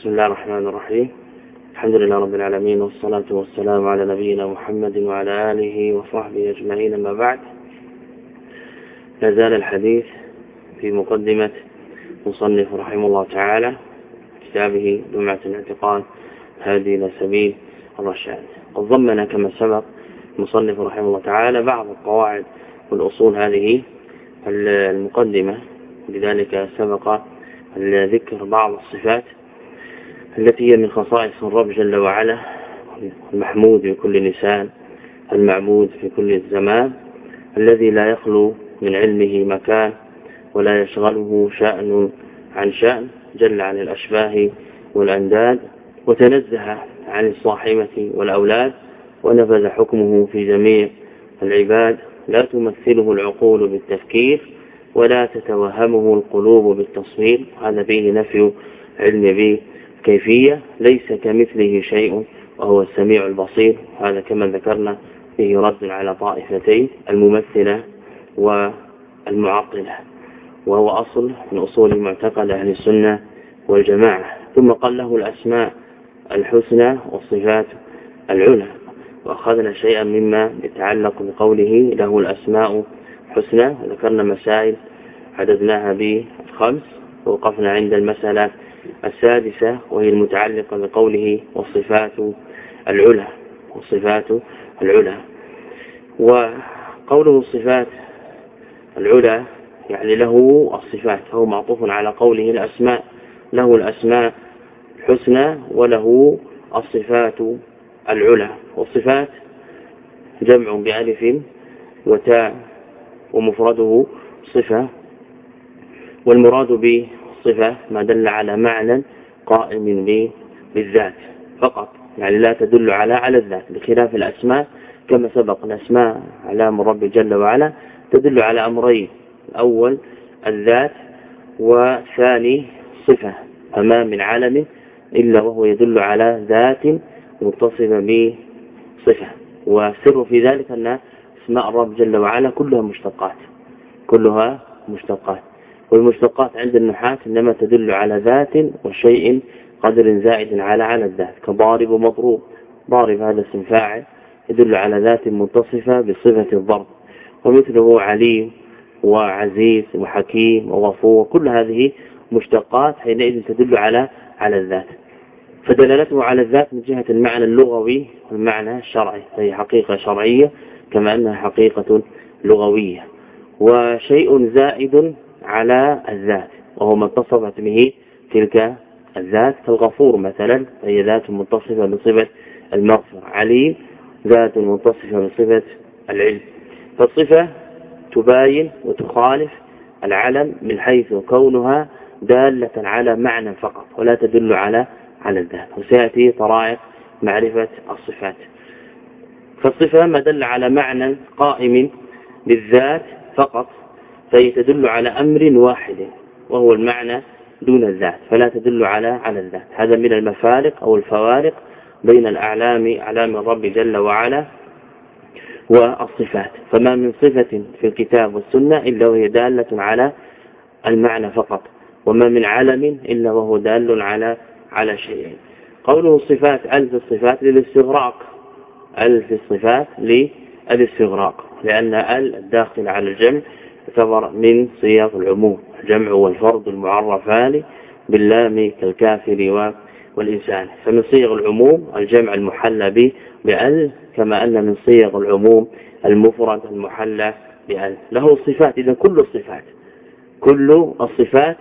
بسم الله الرحمن الرحيم. الحمد لله رب العالمين والصلاة والسلام على نبينا محمد وعلى آله وصحبه أجمعين ما بعد. لازال الحديث في مقدمة مصنف رحمه الله تعالى كتابه لمعة الاعتقاد هذه إلى سبيل الرشاد. قد ضمن كما سبق المصنف رحمه الله تعالى بعض القواعد والأصول هذه المقدمة. لذلك سبق ذكر بعض الصفات التي هي من خصائص الرب جل وعلا المحمود في كل لسان المعبود في كل الزمان الذي لا يخلو من علمه مكان ولا يشغله شأن عن شأن جل عن الأشباه والأنداد وتنزه عن الصاحبة والأولاد ونفذ حكمه في جميع العباد لا تمثله العقول بالتفكير ولا تتوهمه القلوب بالتصوير هذا فيه نفي علم بكيفية ليس كمثله شيء وهو السميع البصير. هذا كما ذكرنا فيه رد على طائفتين الممثلة والمعطلة وهو أصل من أصول معتقد أهل السنة والجماعة. ثم قال له الأسماء الحسنى والصفات العلى. وأخذنا شيئا مما يتعلق بقوله له الأسماء حسنى ذكرنا مسائل عددناها بخمس ووقفنا عند المسألة السادسة وهي المتعلقة بقوله والصفات العلى والصفات العلى. وقوله الصفات العلى يعني له الصفات هو معطوف على قوله الأسماء له الأسماء الحسنى وله الصفات العلى. والصفات جمع بألف وتاء ومفرده صفة والمراد بالصفة ما دل على معنى قائم بالذات فقط. يعني لا تدل على على الذات بخلاف الأسماء كما سبق الأسماء علام الرب جل وعلا تدل على أمرين. الأول الذات وثاني صفة. فما من عالم إلا وهو يدل على ذات متصفة بصفة. والسر في ذلك أن أسماء الرب جل وعلا كلها مشتقات. كلها مشتقات. والمشتقات عند النحاة إنما تدل على ذات وشيء قدر زائد على على الذات كضارب ومضروب. ضارب هذا اسم فاعل يدل على ذات متصفة بصفة الضرب. ومثله عليم وعزيز وحكيم وغفور. كل هذه مشتقات حينئذ تدل على على الذات. فدلالته على الذات من جهة المعنى اللغوي والمعنى الشرعي فهي حقيقة شرعية كما أنها حقيقة لغوية. وشيء زائد على الذات وهو ما اتصفت به تلك الذات. كالغفور مثلا فهي ذات متصفة بصفة المغفرة عليم ذات متصفة بصفة العلم. فالصفة تباين وتخالف العلم من حيث كونها دالة على معنى فقط ولا تدل على على الذات. وسيأتي طرائق معرفة الصفات. فالصفة ما دل على معنى قائم بالذات فقط فهي تدل على أمر واحد وهو المعنى دون الذات فلا تدل على على الذات. هذا من المفارق أو الفوارق بين الأعلام أعلام الرب جل وعلا والصفات. فما من صفة في الكتاب والسنة إلا وهي دالة على المعنى فقط وما من علم إلا وهو دال على على شيء. قوله الصفات ألف الصفات للاستغراق. ألف الصفات للاستغراق لأن ال الداخل على الجمع يعتبر من صيغ العموم الجمع والفرد المعرفان باللام كالكافر والإنسان. فمن صيغ العموم الجمع المحلى به بأل كما أن من صيغ العموم المفرد المحلى بأل له صفات إذا كل الصفات كل الصفات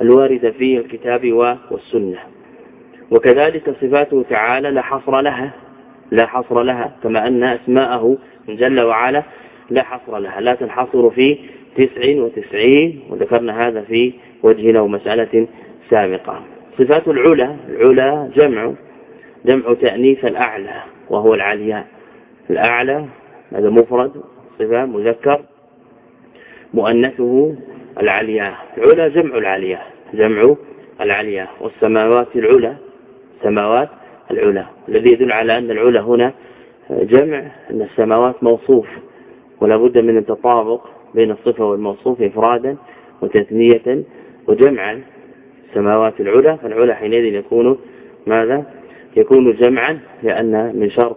الواردة في الكتاب والسنة. وكذلك صفاته تعالى لا حصر لها لا حصر لها كما أن أسماءه جل وعلا لا حصر لها لا تنحصر في تسع وتسعين وذكرنا هذا في وجهنا ومسألة سابقة. صفات العلا العلا جمع جمع تأنيث الأعلى وهو العلياء الأعلى هذا مفرد صفة مذكر مؤنثه العلياء العلا جمع العلياء جمع العلياء والسماوات العلا سماوات العلا. الذي يدل على أن العلا هنا جمع أن السماوات موصوف ولا بد من التطابق. بين الصفة والموصوف إفرادا وتثنية وجمعا. السماوات العلى فالعلى حينئذ يكون ماذا؟ يكون جمعا لأن من شرط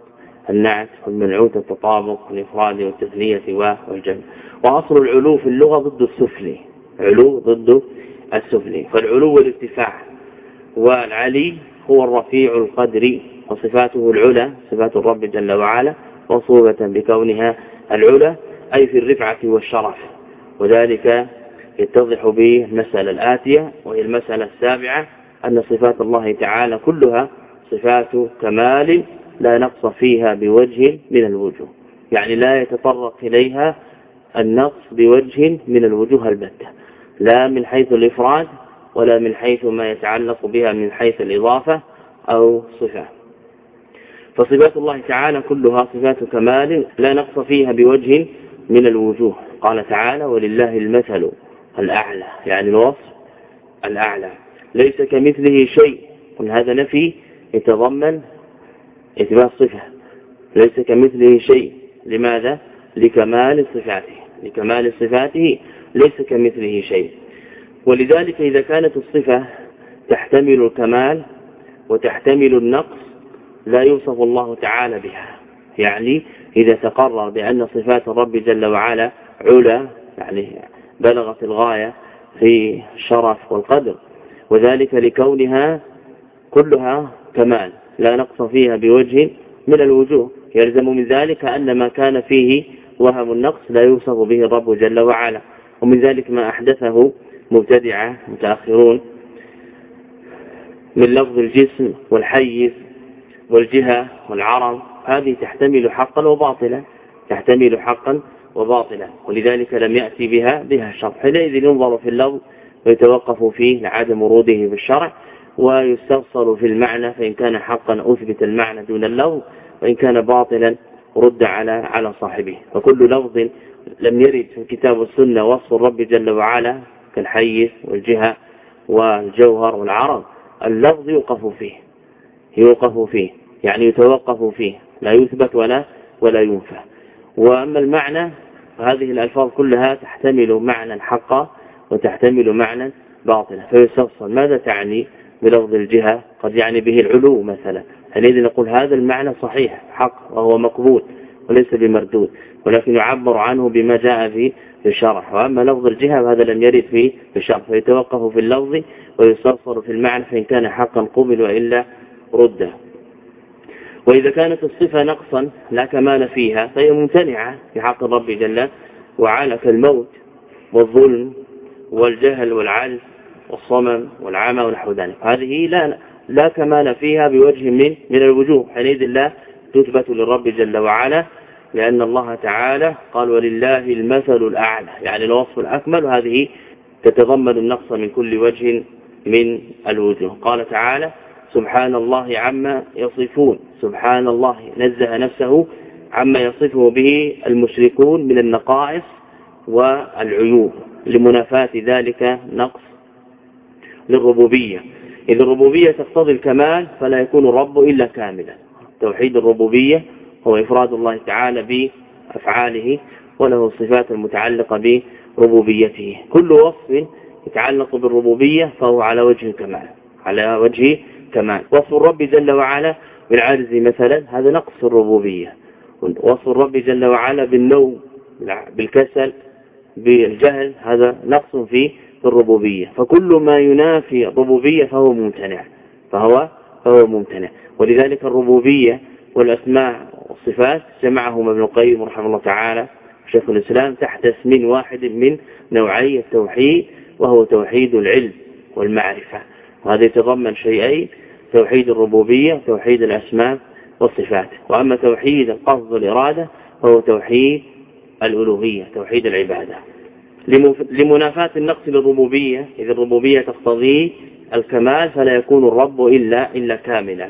النعت والمنعوت التطابق والإفراد والتثنية والجمع. وأصل العلو في اللغة ضد السفلي. علو ضد السفلي. فالعلو والارتفاع. والعلي هو الرفيع القدر وصفاته العلى صفات الرب جل وعلا مصوبة بكونها العلى. أي في الرفعة والشرف. وذلك يتضح به المسألة الآتية وهي المسألة السابعة أن صفات الله تعالى كلها صفات كمال لا نقص فيها بوجه من الوجوه. يعني لا يتطرق إليها النقص بوجه من الوجوه البتة. لا من حيث الإفراد ولا من حيث ما يتعلق بها من حيث الإضافة أو صفة. فصفات الله تعالى كلها صفات كمال لا نقص فيها بوجه من الوجوه. قال تعالى ولله المثل الأعلى. يعني الوصف الأعلى. ليس كمثله شيء. هذا نفي يتضمن إثبات صفة. ليس كمثله شيء. لماذا؟ لكمال صفاته. لكمال صفاته ليس كمثله شيء. ولذلك إذا كانت الصفة تحتمل الكمال وتحتمل النقص لا يوصف الله تعالى بها. يعني إذا تقرر بأن صفات الرب جل وعلا علا يعني بلغت الغاية في الشرف والقدر وذلك لكونها كلها كمال لا نقص فيها بوجه من الوجوه. يلزم من ذلك أن ما كان فيه وهم النقص لا يوصف به الرب جل وعلا. ومن ذلك ما أحدثه مبتدعة متأخرون من لفظ الجسم والحيز والجهة والعرض هذه تحتمل حقا وباطلا تحتمل حقا وباطلا ولذلك لم يأتي بها بها الشرح حينئذ ينظر في اللفظ ويتوقف فيه لعدم وروده في الشرع ويستفصل في المعنى فإن كان حقا أثبت المعنى دون اللفظ وإن كان باطلا رد على على صاحبه. فكل لفظ لم يرد في الكتاب والسنة وصف الرب جل وعلا كالحيث والجهة والجوهر والعرض اللفظ يوقف فيه. يوقف فيه يعني يتوقف فيه لا يثبت ولا ولا ينفى. وأما المعنى فهذه الألفاظ كلها تحتمل معنى حقا وتحتمل معنى باطلا. فيستفصل. ماذا تعني بلفظ الجهة؟ قد يعني به العلو مثلا. حينئذ نقول هذا المعنى صحيح حق وهو مقبول وليس بمردود. ولكن يعبر عنه بما جاء في الشرح. وأما لفظ الجهة فهذا لم يرد في الشرح. فيتوقف في اللفظ ويستفصل في المعنى فإن كان حقا قبل وإلا رده. وإذا كانت الصفة نقصا لا كمال فيها فهي ممتنعة في حق الرب جل وعلا كالموت والظلم والجهل والعجز والصمم والعمى ونحو ذلك. هذه لا لا كمال فيها بوجه من من الوجوه. حينئذ لا تثبت للرب جل وعلا لأن الله تعالى قال ولله المثل الأعلى. يعني الوصف الأكمل وهذه تتضمن النقص من كل وجه من الوجوه. قال تعالى سبحان الله عما يصفون. سبحان الله نزه نفسه عما يصفه به المشركون من النقائص والعيوب. لمنافاة ذلك نقص للربوبية. إذ الربوبية تقتضي الكمال فلا يكون الرب إلا كاملا. توحيد الربوبية هو إفراد الله تعالى بأفعاله وله الصفات المتعلقة بربوبيته. كل وصف يتعلق بالربوبية فهو على وجه الكمال. على وجه كمال وصف الرب جل وعلا بالعجز مثلا هذا نقص الربوبية. وصف الرب جل وعلا بالنوم بالكسل بالجهل هذا نقص في الربوبية. فكل ما ينافي الربوبية فهو ممتنع. فهو فهو ممتنع. ولذلك الربوبية والأسماء والصفات جمعهما ابن القيم رحمه الله تعالى شيخ الإسلام تحت اسم واحد من نوعي التوحيد وهو توحيد العلم والمعرفة. وهذا يتضمن شيئين. توحيد الربوبية توحيد الأسماء والصفات. وأما توحيد القصد والإرادة فهو توحيد الألوهية توحيد العبادة. لمنافاة النقص للربوبية إذا الربوبية تقتضي الكمال فلا يكون الرب إلا, إلا كاملا.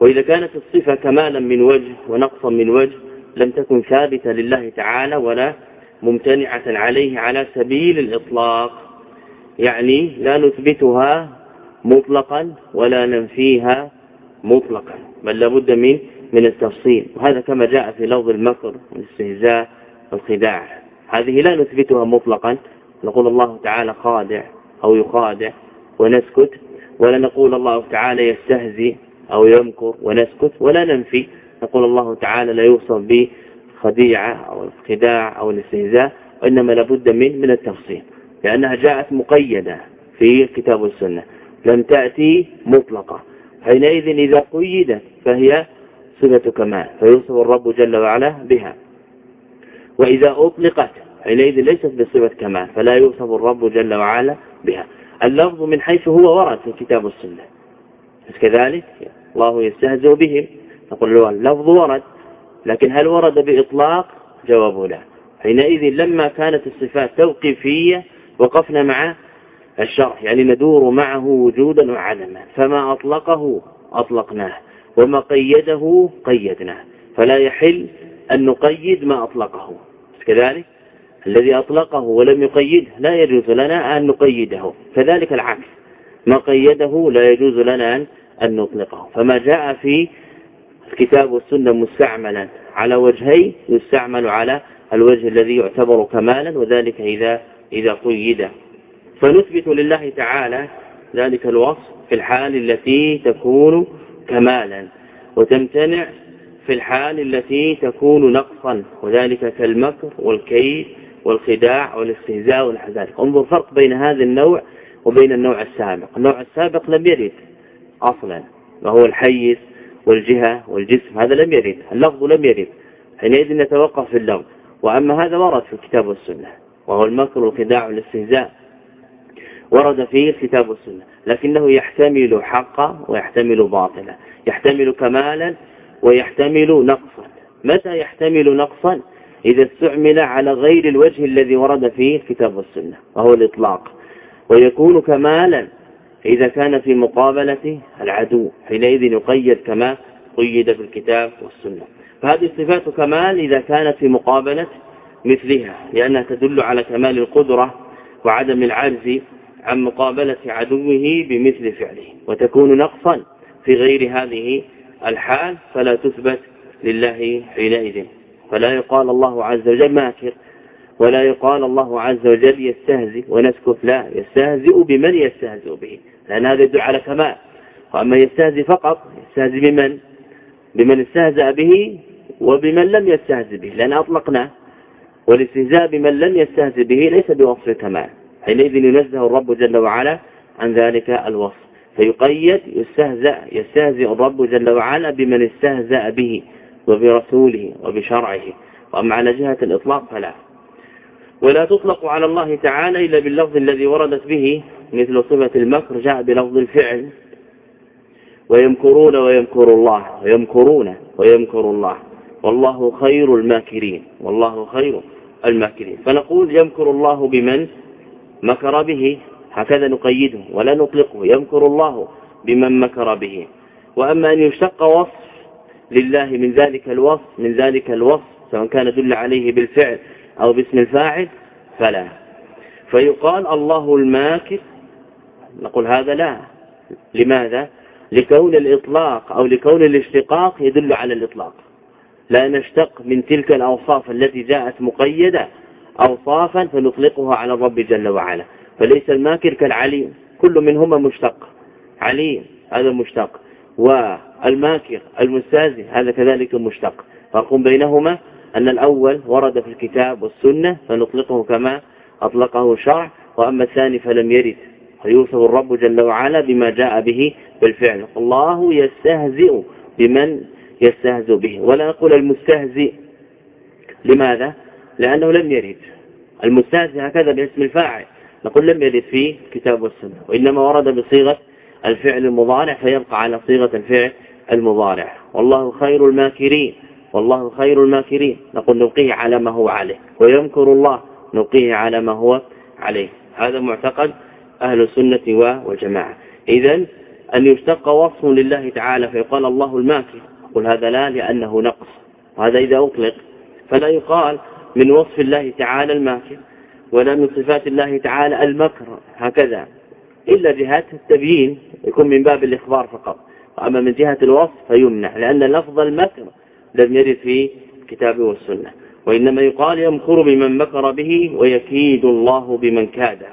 وإذا كانت الصفة كمالا من وجه ونقصا من وجه لم تكن ثابتة لله تعالى ولا ممتنعة عليه على سبيل الإطلاق. يعني لا نثبتها مطلقا ولا ننفيها مطلقا بل لابد من من التفصيل. وهذا كما جاء في لفظ المكر والاستهزاء والخداع. هذه لا نثبتها مطلقا نقول الله تعالى خادع أو يخادع ونسكت ولا نقول الله تعالى يستهزئ أو يمكر ونسكت ولا ننفي. نقول الله تعالى لا يوصف بخديعة أو الخداع أو الاستهزاء وإنما لابد من من التفصيل لأنها جاءت مقيدة في الكتاب والسنة لم تأتي مطلقة. حينئذ إذا قيدت فهي صفة كمال فيوصف الرب جل وعلا بها. وإذا أطلقت حينئذ ليست بصفة كمال فلا يوصف الرب جل وعلا بها. اللفظ من حيث هو ورد في الكتاب والسنة كذلك؟ الله يستهزئ بهم. نقول له اللفظ ورد لكن هل ورد بإطلاق؟ جواب لا. حينئذ لما كانت الصفات توقيفية وقفنا مع الشرح يعني ندور معه وجودا وعدما فما أطلقه أطلقناه وما قيده قيدناه فلا يحل أن نقيد ما أطلقه. كذلك الذي أطلقه ولم يقيده لا يجوز لنا أن نقيده كذلك العكس ما قيده لا يجوز لنا أن نطلقه. فما جاء في الكتاب والسنة مستعملا على وجهي يستعمل على الوجه الذي يعتبر كمالا وذلك إذا إذا قيد. فنثبت لله تعالى ذلك الوصف في الحال التي تكون كمالا وتمتنع في الحال التي تكون نقصا وذلك كالمكر والكيد والخداع والاستهزاء ونحو ذلك انظر فرق بين هذا النوع وبين النوع السابق. النوع السابق لم يرد أصلا وهو الحيز والجهة والجسم هذا لم يرد اللفظ لم يرد. حينئذ نتوقف في اللفظ وأما هذا ورد في الكتاب والسنة وهو المكر والخداع والاستهزاء. ورد فيه الكتاب والسنة. لكنه يحتمل حقا ويحتمل باطلا. يحتمل كمالا ويحتمل نقصا. متى يحتمل نقصا؟ إذا استعمل على غير الوجه الذي ورد فيه الكتاب والسنة وهو الإطلاق. ويكون كمالا إذا كان في مقابلة العدو حينئذ يقيد كما قيد في الكتاب والسنة. فهذه صفات كمال إذا كانت في مقابلة مثلها لأنها تدل على كمال القدرة وعدم العجز عن مقابلة عدوه بمثل فعله وتكون نقصا في غير هذه الحال فلا تثبت لله حينئذ. فلا يقال الله عز وجل ماكر ولا يقال الله عز وجل يستهزئ ونسكت لا يستهزئ بمن يستهزئ به لأن هذا يدل على كمال. وأما يستهزئ فقط يستهزئ بمن؟ بمن استهزأ به وبمن لم يستهزئ به لأن أطلقنا. والاستهزاء بمن لم يستهزئ به ليس بوصف كمال حينئذ ينزه الرب جل وعلا عن ذلك الوصف. فيقيد يستهزأ يستهزئ الرب جل وعلا بمن استهزأ به وبرسوله وبشرعه. وأما على جهة الإطلاق فلا. ولا تطلق على الله تعالى إلا باللفظ الذي وردت به مثل صفة المكر جاء بلفظ الفعل. ويمكرون ويمكر الله ويمكرون ويمكر الله. والله خير الماكرين والله خير الماكرين. فنقول يمكر الله بمن؟ مكر به هكذا نقيده ولا نطلقه يمكر الله بمن مكر به. وأما أن يشتق وصف لله من ذلك الوصف من ذلك الوصف سواء كان دل عليه بالفعل أو باسم الفاعل فلا. فيقال الله الماكر نقول هذا لا. لماذا؟ لكون الإطلاق أو لكون الاشتقاق يدل على الإطلاق. لا نشتق من تلك الأوصاف التي جاءت مقيدة أوصافا فنطلقها على الرب جل وعلا. فليس الماكر كالعليم. كل منهما مشتق. عليم هذا مشتق. والماكر المستهزئ هذا كذلك مشتق. فرق بينهما أن الأول ورد في الكتاب والسنة فنطلقه كما أطلقه الشرع. وأما الثاني فلم يرد. فيوصف الرب جل وعلا بما جاء به بالفعل. الله يستهزئ بمن يستهزئ به. ولا نقول المستهزئ. لماذا؟ لأنه لم يرد. المستهزئ هكذا باسم الفاعل. نقول لم يرد في كتاب والسنة وإنما ورد بصيغة الفعل المضارع فيبقى على صيغة الفعل المضارع. والله خير الماكرين والله خير الماكرين. نقول نبقيه على ما هو عليه ويمكر الله نبقيه على ما هو عليه. هذا معتقد أهل السنة والجماعة. إذا أن يشتق وصف لله تعالى فيقال الله الماكر. قل هذا لا لأنه نقص. وهذا إذا أطلق فلا يقال من وصف الله تعالى الماكر ولا من صفات الله تعالى المكر هكذا. إلا جهة التبيين يكون من باب الإخبار فقط. أما من جهة الوصف فيمنع لأن لفظ المكر لم يرد في الكتاب والسنة. وإنما يقال يمكر بمن مكر به ويكيد الله بمن كاده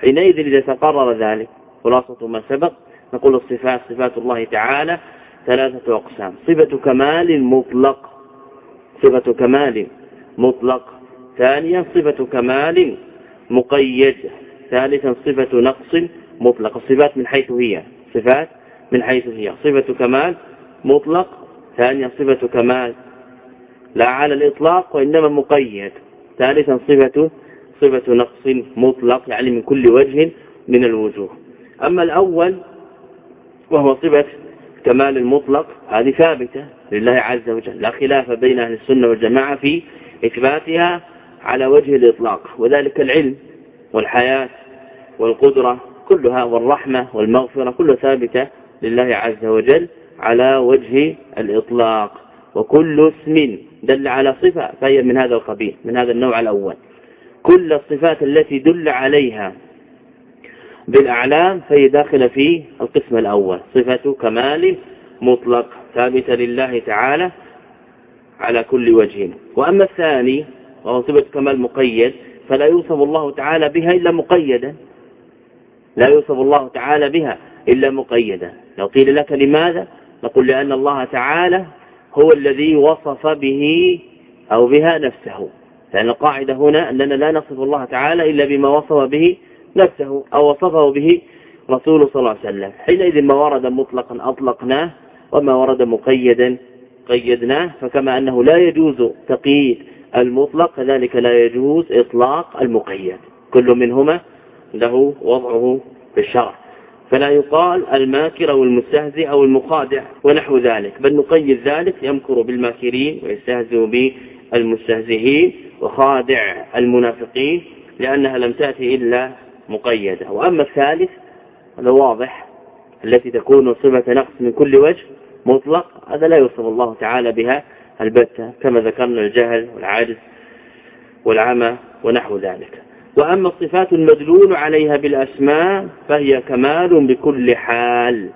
حينئذ إذا تقرر ذلك خلاصة ما سبق نقول الصفات صفات الله تعالى ثلاثة أقسام. صفة كمال مطلق. صفة كمال مطلق. ثانيا صفة كمال مقيد. ثالثا صفة نقص مطلق. الصفات من حيث هي. صفات من حيث هي. صفة كمال مطلق. ثانيا صفة كمال لا على الإطلاق وإنما مقيد. ثالثا صفة صفة نقص مطلق يعني من كل وجه من الوجوه. أما الأول وهو صفة كمال المطلق هذه ثابتة لله عز وجل. لا خلاف بين أهل السنة والجماعة في إثباتها على وجه الإطلاق وذلك العلم والحياة والقدرة كلها والرحمة والمغفرة كلها ثابتة لله عز وجل على وجه الإطلاق. وكل اسم دل على صفة فهي من هذا القبيل من هذا النوع الأول. كل الصفات التي دل عليها بالأعلام فهي داخلة في القسم الأول صفة كمال مطلق ثابتة لله تعالى على كل وجه. وأما الثاني وهو صفة كمال مقيد فلا يوصف الله تعالى بها إلا مقيدا. لا يوصف الله تعالى بها إلا مقيدا. لو قيل لك لماذا؟ نقول لأن الله تعالى هو الذي وصف به أو بها نفسه. لأن القاعدة هنا أننا لا نصف الله تعالى إلا بما وصف به نفسه أو وصفه به رسول صلى الله عليه وسلم. حينئذ ما ورد مطلقا أطلقناه وما ورد مقيدا قيدناه فكما أنه لا يجوز تقييد المطلق كذلك لا يجوز إطلاق المقيد. كل منهما له وضعه في الشرع. فلا يقال الماكر أو المستهزئ أو المخادع ونحو ذلك بل نقيد ذلك يمكر بالماكرين ويستهزئ بالمستهزئين وخادع المنافقين لأنها لم تأتي إلا مقيدة. وأما الثالث هذا واضح التي تكون صفة نقص من كل وجه مطلق هذا لا يوصف الله تعالى بها البتة كما ذكرنا الجهل والعاجز والعمى ونحو ذلك. وأما الصفات المدلول عليها بالأسماء فهي كمال بكل حال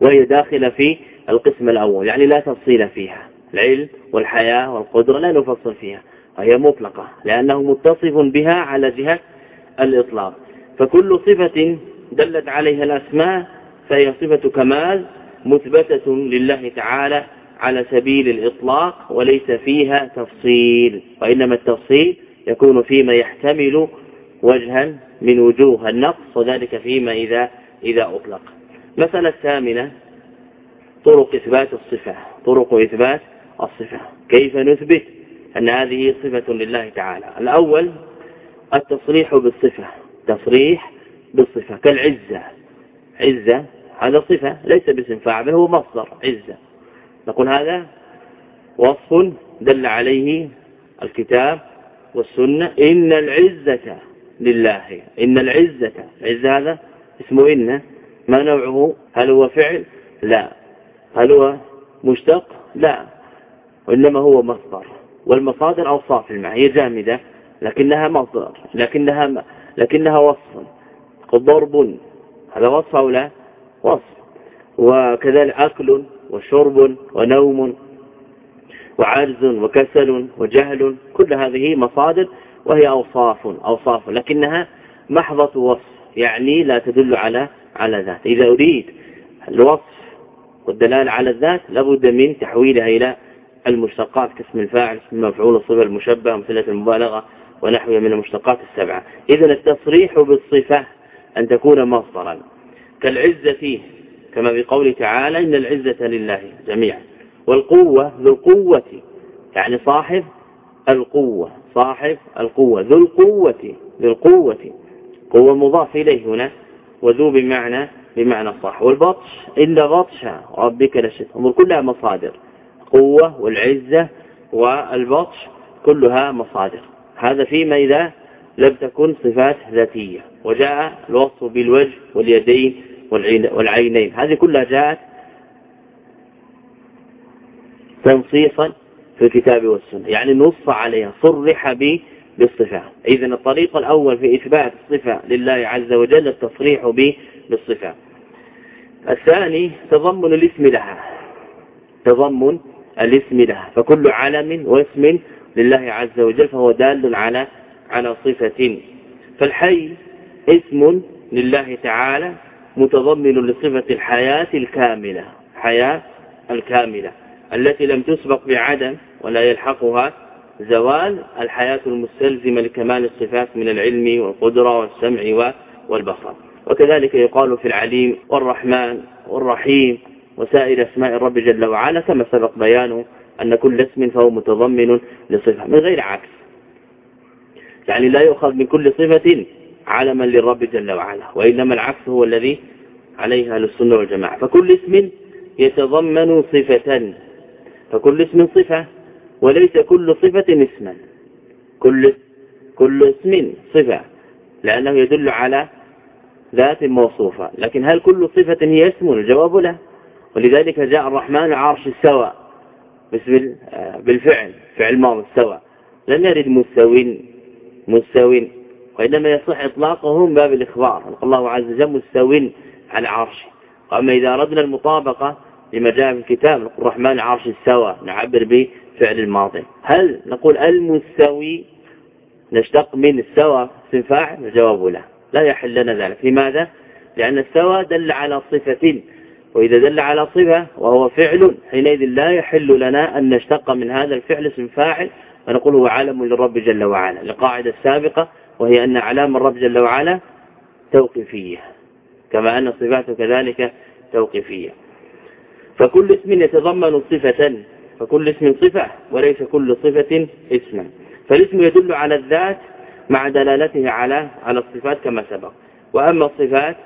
وهي داخلة في القسم الأول يعني لا تفصيل فيها. العلم والحياة والقدرة لا نفصل فيها وهي مطلقة لأنه متصف بها على جهة الإطلاق. فكل صفة دلت عليها الأسماء فهي صفة كمال مثبتة لله تعالى على سبيل الإطلاق وليس فيها تفصيل وإنما التفصيل يكون فيما يحتمل وجها من وجوه النقص وذلك فيما إذا إذا أطلق. مسألة الثامنة طرق إثبات الصفة. طرق إثبات الصفة. كيف نثبت أن هذه صفة لله تعالى؟ الأول التصريح بالصفة. تصريح بالصفة كالعزة. عزة هذا صفة ليس باسم فاعل هو مصدر عزة. نقول هذا وصف دل عليه الكتاب والسنة. إن العزة لله إن العزة العزة هذا اسمه إن. ما نوعه؟ هل هو فعل؟ لا. هل هو مشتق؟ لا. وإنما هو مصدر. والمصادر أوصاف المعنى هي جامدة لكنها مصدر لكنها لكنها وصف. ضرب هذا وصف أو لا؟ وصف وكذلك أكل وشرب ونوم وعجز وكسل وجهل كل هذه مصادر وهي أوصاف أوصاف لكنها محضة وصف يعني لا تدل على على ذات. إذا أريد الوصف والدلالة على الذات لابد من تحويلها إلى المشتقات كاسم الفاعل اسم المفعول الصفة المشبه مثلة المبالغة ونحوها من المشتقات السبعة. إذا التصريح بالصفة أن تكون مصدرا. كالعزة كما في قوله تعالى إن العزة لله جميعا. والقوة ذو القوة يعني صاحب القوة صاحب القوة ذو القوة ذو القوة. قوة مضاف إليه هنا وذو بمعنى بمعنى صح والبطش إلا بطش ربك لشد أمور كلها مصادر. قوة والعزة والبطش كلها مصادر. هذا فيما إذا لم تكن صفات ذاتية وجاء الوصف بالوجه واليدين والعينين. هذه كلها جاءت تنصيصا في الكتاب والسنة يعني نص عليها صرح به بالصفة. إذن الطريق الأول في إثبات الصفة لله عز وجل التصريح به بالصفة. الثاني تضمن الاسم لها. تضمن الاسم لها فكل علم واسم لله عز وجل فهو دال على على صفة. فالحي اسم لله تعالى متضمن لصفة الحياة الكاملة حياة الكاملة التي لم تسبق بعدم ولا يلحقها زوال الحياة المستلزمة لكمال الصفات من العلم والقدرة والسمع والبصر. وكذلك يقال في العليم والرحمن والرحيم وسائر أسماء الرب جل وعلا كما سبق بيانه أن كل اسم فهو متضمن لصفة من غير عكس. يعني لا يؤخذ من كل صفة علما للرب جل وعلا وإنما العكس هو الذي عليها أهل السنة والجماعة. فكل اسم يتضمن صفة فكل اسم صفة وليس كل صفة اسما. كل كل اسم صفة لأنه يدل على ذات موصوفة. لكن هل كل صفة هي اسم؟ الجواب لا. ولذلك جاء الرحمن عرش السوى بالفعل فعل ماضي السوى. لم يرد مستوين مستوين. وإنما يصح إطلاقه من باب الإخبار. الله عز وجل مستوين على عرشه وأما إذا أردنا المطابقة لما جاء في الكتاب الرحمن عرش السوى نعبر بفعل الماضي. هل نقول المستوي؟ نشتق من السوى اسم فاعل؟ الجواب لا. لا يحل لنا ذلك. لماذا؟ لأن السوى دل على صفة. وإذا دل على صفة وهو فعل حينئذ لا يحل لنا أن نشتق من هذا الفعل اسم فاعل ونقول هو علم للرب جل وعلا. القاعدة السابقة وهي أن علام الرب جل وعلا توقيفية. كما أن صفاته كذلك توقيفية. فكل اسم يتضمن صفة فكل اسم صفة وليس كل صفة اسما. فالاسم يدل على الذات مع دلالته على على الصفات كما سبق. وأما الصفات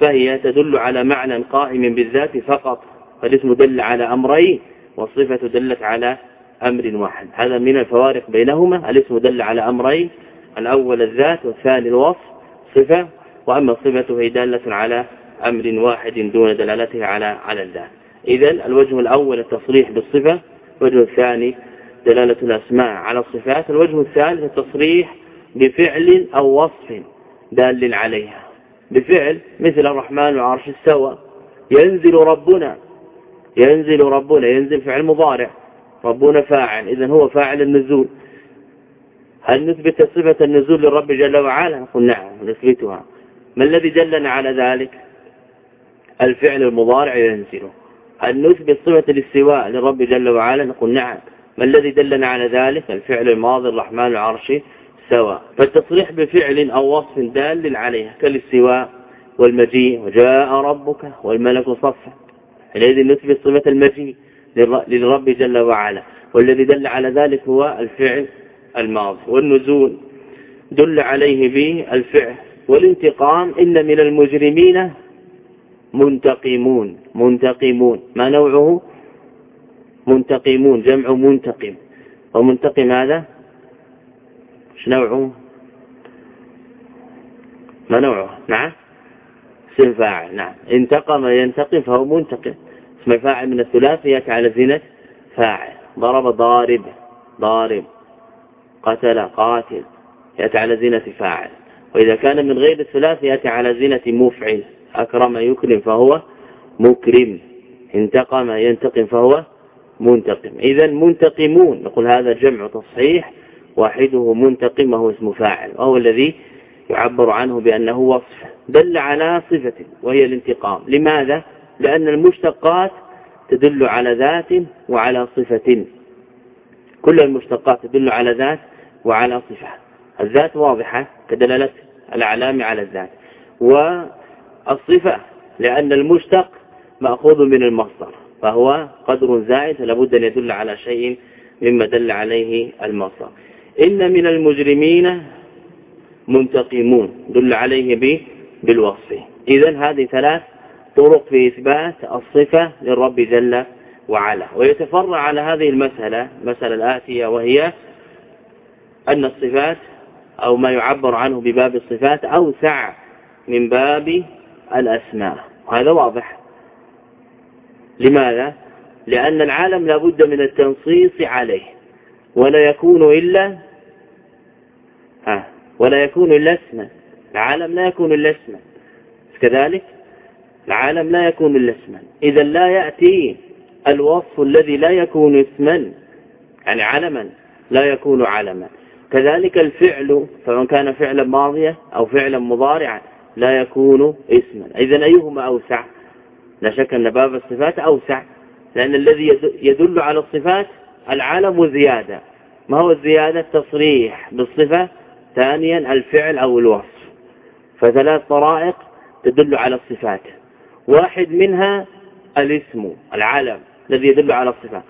فهي تدل على معنى قائم بالذات فقط. فالاسم دل على أمرين والصفة دلت على أمر واحد. هذا من الفوارق بينهما. الاسم دل على أمرين. الأول الذات والثاني الوصف صفة. وأما الصفة هي دالة على أمر واحد دون دلالته على على الذات. إذا الوجه الأول التصريح بالصفة الوجه الثاني دلالة الأسماء على الصفات الوجه الثالث التصريح بفعل أو وصف دال عليها. بفعل مثل الرحمن وعرش استوى. ينزل ربنا ينزل ربنا ينزل فعل مضارع. ربنا فاعل. إذا هو فاعل النزول. هل نثبت صفة النزول للرب جل وعلا؟ نقول نعم نثبتها. ما الذي دلنا على ذلك؟ الفعل المضارع ينزله. هل نثبت صفة الاستواء للرب جل وعلا؟ نقول نعم. ما الذي دلنا على ذلك؟ الفعل الماضي الرحمن العرشي سواء. فالتصريح بفعل أو وصف دال عليها كالاستواء والمجيء وجاء ربك والملك صفا. الذي نثبت صفة المجيء. للرب جل وعلا. والذي دل على ذلك هو الفعل الماضي. والنزول دل عليه به الفعل. والانتقام إن من المجرمين منتقمون. منتقمون. ما نوعه؟ منتقمون. جمع منتقم. ومنتقم هذا؟ إيش نوعه؟ ما نوعه؟ نعم. اسم فاعل. نعم. انتقم ينتقم فهو منتقم. اسم فاعل من الثلاثي يأتي على زينة فاعل. ضرب ضارب ضارب. قتل قاتل. يأتي على زينة فاعل. وإذا كان من غير الثلاث يأتي على زينة مفعل. أكرم يكرم فهو مكرم. انتقم ينتقم فهو منتقم. إذا منتقمون. نقول هذا جمع تصحيح. واحدة منتقم وهو اسم فاعل. وهو الذي يعبر عنه بأنه وصف. دل على صفة وهي الانتقام. لماذا؟ لأن المشتقات تدل على ذات وعلى صفة. كل المشتقات تدل على ذات وعلى صفة. الذات واضحة كدلالة الأعلام على الذات. والصفة لأن المشتق مأخوذ من المصدر فهو قدر زائد لابد أن يدل على شيء مما دل عليه المصدر. إن من المجرمين منتقمون دل عليه به بالوصف. إذا هذه ثلاث طرق في إثبات الصفة للرب جل وعلا. ويتفرع على هذه المسألة المسألة الآتية وهي أن الصفات أو ما يعبر عنه بباب الصفات أوسع من باب الأسماء. وهذا واضح. لماذا؟ لأن العالم لابد من التنصيص عليه. ولا يكون إلا ها ولا يكون إلا اسما. العالم لا يكون إلا اسما. كذلك العالم لا يكون إلا اسما. إذا لا يأتي الوصف الذي لا يكون اسما يعني علما لا يكون علما. كذلك الفعل سواء كان فعلا ماضيا أو فعلا مضارعا لا يكون اسما. إذا أيهما أوسع؟ لا شك أن باب الصفات أوسع لأن الذي يدل على الصفات العالم زيادة. ما هو الزيادة؟ التصريح بالصفة. ثانيا الفعل أو الوصف. فثلاث طرائق تدل على الصفات. واحد منها الاسم العلم الذي يدل على الصفة.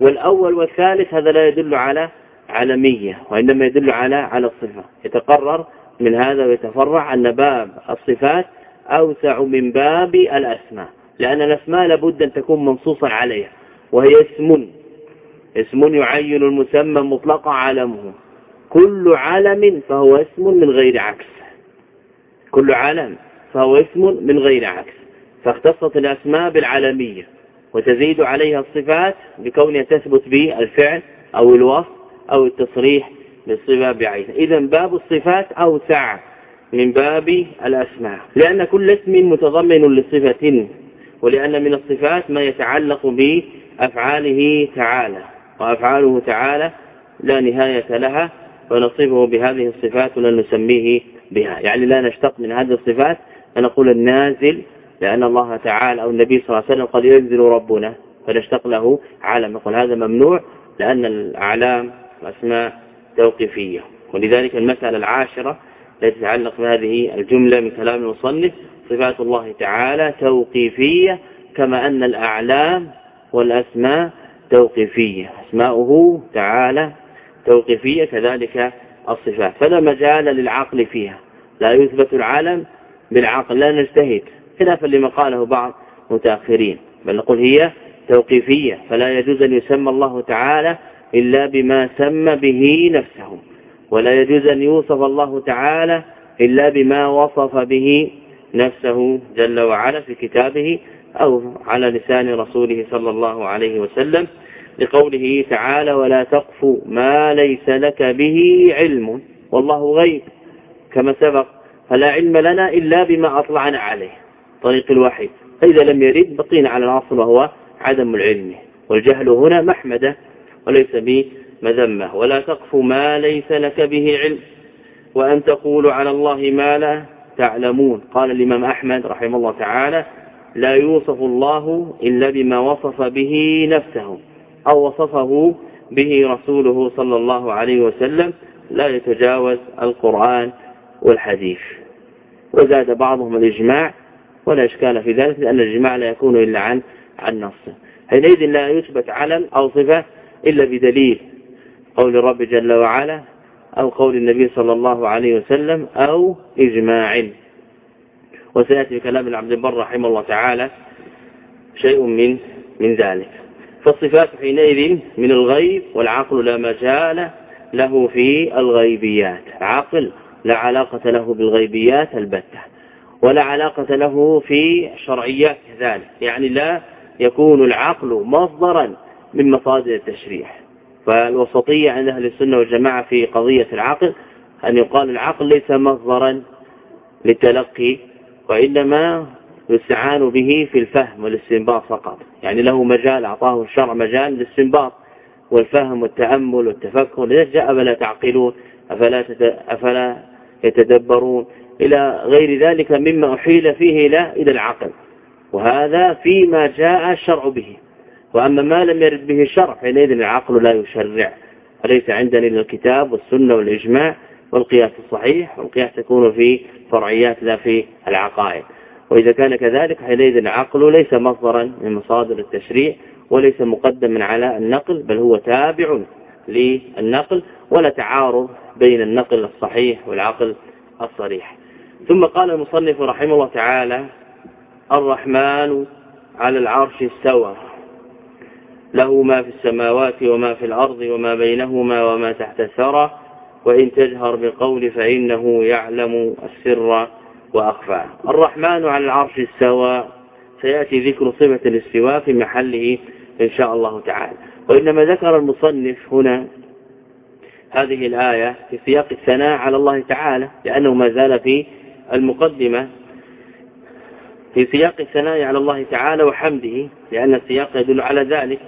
والأول والثالث هذا لا يدل على علمية وإنما يدل على على الصفة. يتقرر من هذا ويتفرع أن باب الصفات أوسع من باب الأسماء لأن الأسماء لابد أن تكون منصوصا عليها وهي اسم. اسم يعين المسمى مطلق علمه كل علم فهو اسم من غير عكس. كل علم فهو اسم من غير عكس. فاختصت الأسماء بالعلمية وتزيد عليها الصفات بكونها تثبت بالفعل أو الوصف أو التصريح بالصفة بعينها إذا باب الصفات أوسع من باب الأسماء لأن كل اسم متضمن لصفة ولأن من الصفات ما يتعلق بأفعاله تعالى وأفعاله تعالى لا نهاية لها ونصفه بهذه الصفات ولن نسميه بها. يعني لا نشتق من هذه الصفات فنقول النازل لأن الله تعالى أو النبي صلى الله عليه وسلم قد ينزل ربنا فنشتق له عالم. نقول هذا ممنوع لأن الأعلام أسماء توقيفية. ولذلك المسألة العاشرة التي تتعلق بهذه الجملة من كلام المصنف صفات الله تعالى توقيفية كما أن الأعلام والأسماء توقيفية. أسماؤه تعالى توقيفية كذلك الصفات. فلا مجال للعقل فيها. لا يثبت العالم بالعقل. لا نجتهد. خلافا لما قاله بعض متأخرين. بل نقول هي توقيفية فلا يجوز أن يسمى الله تعالى إلا بما سمى به نفسه ولا يجوز أن يوصف الله تعالى إلا بما وصف به نفسه جل وعلا في كتابه أو على لسان رسوله صلى الله عليه وسلم لقوله تعالى ولا تقف ما ليس لك به علم والله غيب. كما سبق فلا علم لنا إلا بما أطلعنا عليه. طريق الوحي فإذا لم يرد بقينا على الأصل وهو عدم العلم. والجهل هنا محمدة وليس بمذمة. ولا تقف ما ليس لك به علم. وأن تقول على الله ما لا تعلمون. قال الإمام أحمد رحمه الله تعالى لا يوصف الله إلا بما وصف به نفسه أو وصفه به رسوله صلى الله عليه وسلم. لا يتجاوز القرآن والحديث. وزاد بعضهم الإجماع ولا إشكال في ذلك لأن الإجماع لا يكون إلا عن عن نص حينئذ لا يثبت علم أو صفة إلا بدليل قول الرب جل وعلا أو قول النبي صلى الله عليه وسلم أو إجماع. وسيأتي كلام العبد البر رحمه الله تعالى شيء من من ذلك. فالصفات حينئذ من الغيب والعقل لا مجال له في الغيبيات. عقل لا علاقة له بالغيبيات البتة. ولا علاقة له في شرعيات ذلك. يعني لا يكون العقل مصدرا من مصادر التشريع فالوسطية عند أهل السنة والجماعة في قضية العقل أن يقال العقل ليس مصدرا للتلقي وإنما يستعان به في الفهم والاستنباط فقط. يعني له مجال أعطاه الشرع مجال للاستنباط والفهم والتأمل والتفكر. لذلك جاء أفلا تعقلون أفلا, أفلا يتدبرون. إلى غير ذلك مما أحيل فيه إلى إلى العقل. وهذا فيما جاء الشرع به. وأما ما لم يرد به الشرع حينئذ العقل لا يشرع. وليس عندنا إلا الكتاب والسنة والإجماع والقياس الصحيح والقياس تكون في فرعيات لا في العقائد. وإذا كان كذلك حينئذ العقل ليس مصدرا من مصادر التشريع وليس مقدما على النقل بل هو تابع للنقل ولا تعارض بين النقل الصحيح والعقل الصريح. ثم قال المصنف رحمه الله تعالى الرحمن على العرش استوى له ما في السماوات وما في الأرض وما بينهما وما تحت الثرى وإن تجهر بالقول فإنه يعلم السر وأخفى. الرحمن على العرش استوى سيأتي ذكر صفة الاستواء في محله إن شاء الله تعالى. وإنما ذكر المصنف هنا هذه الآية في سياق الثناء على الله تعالى لأنه ما زال في المقدمة في سياق الثناء على الله تعالى وحمده لأن السياق يدل على ذلك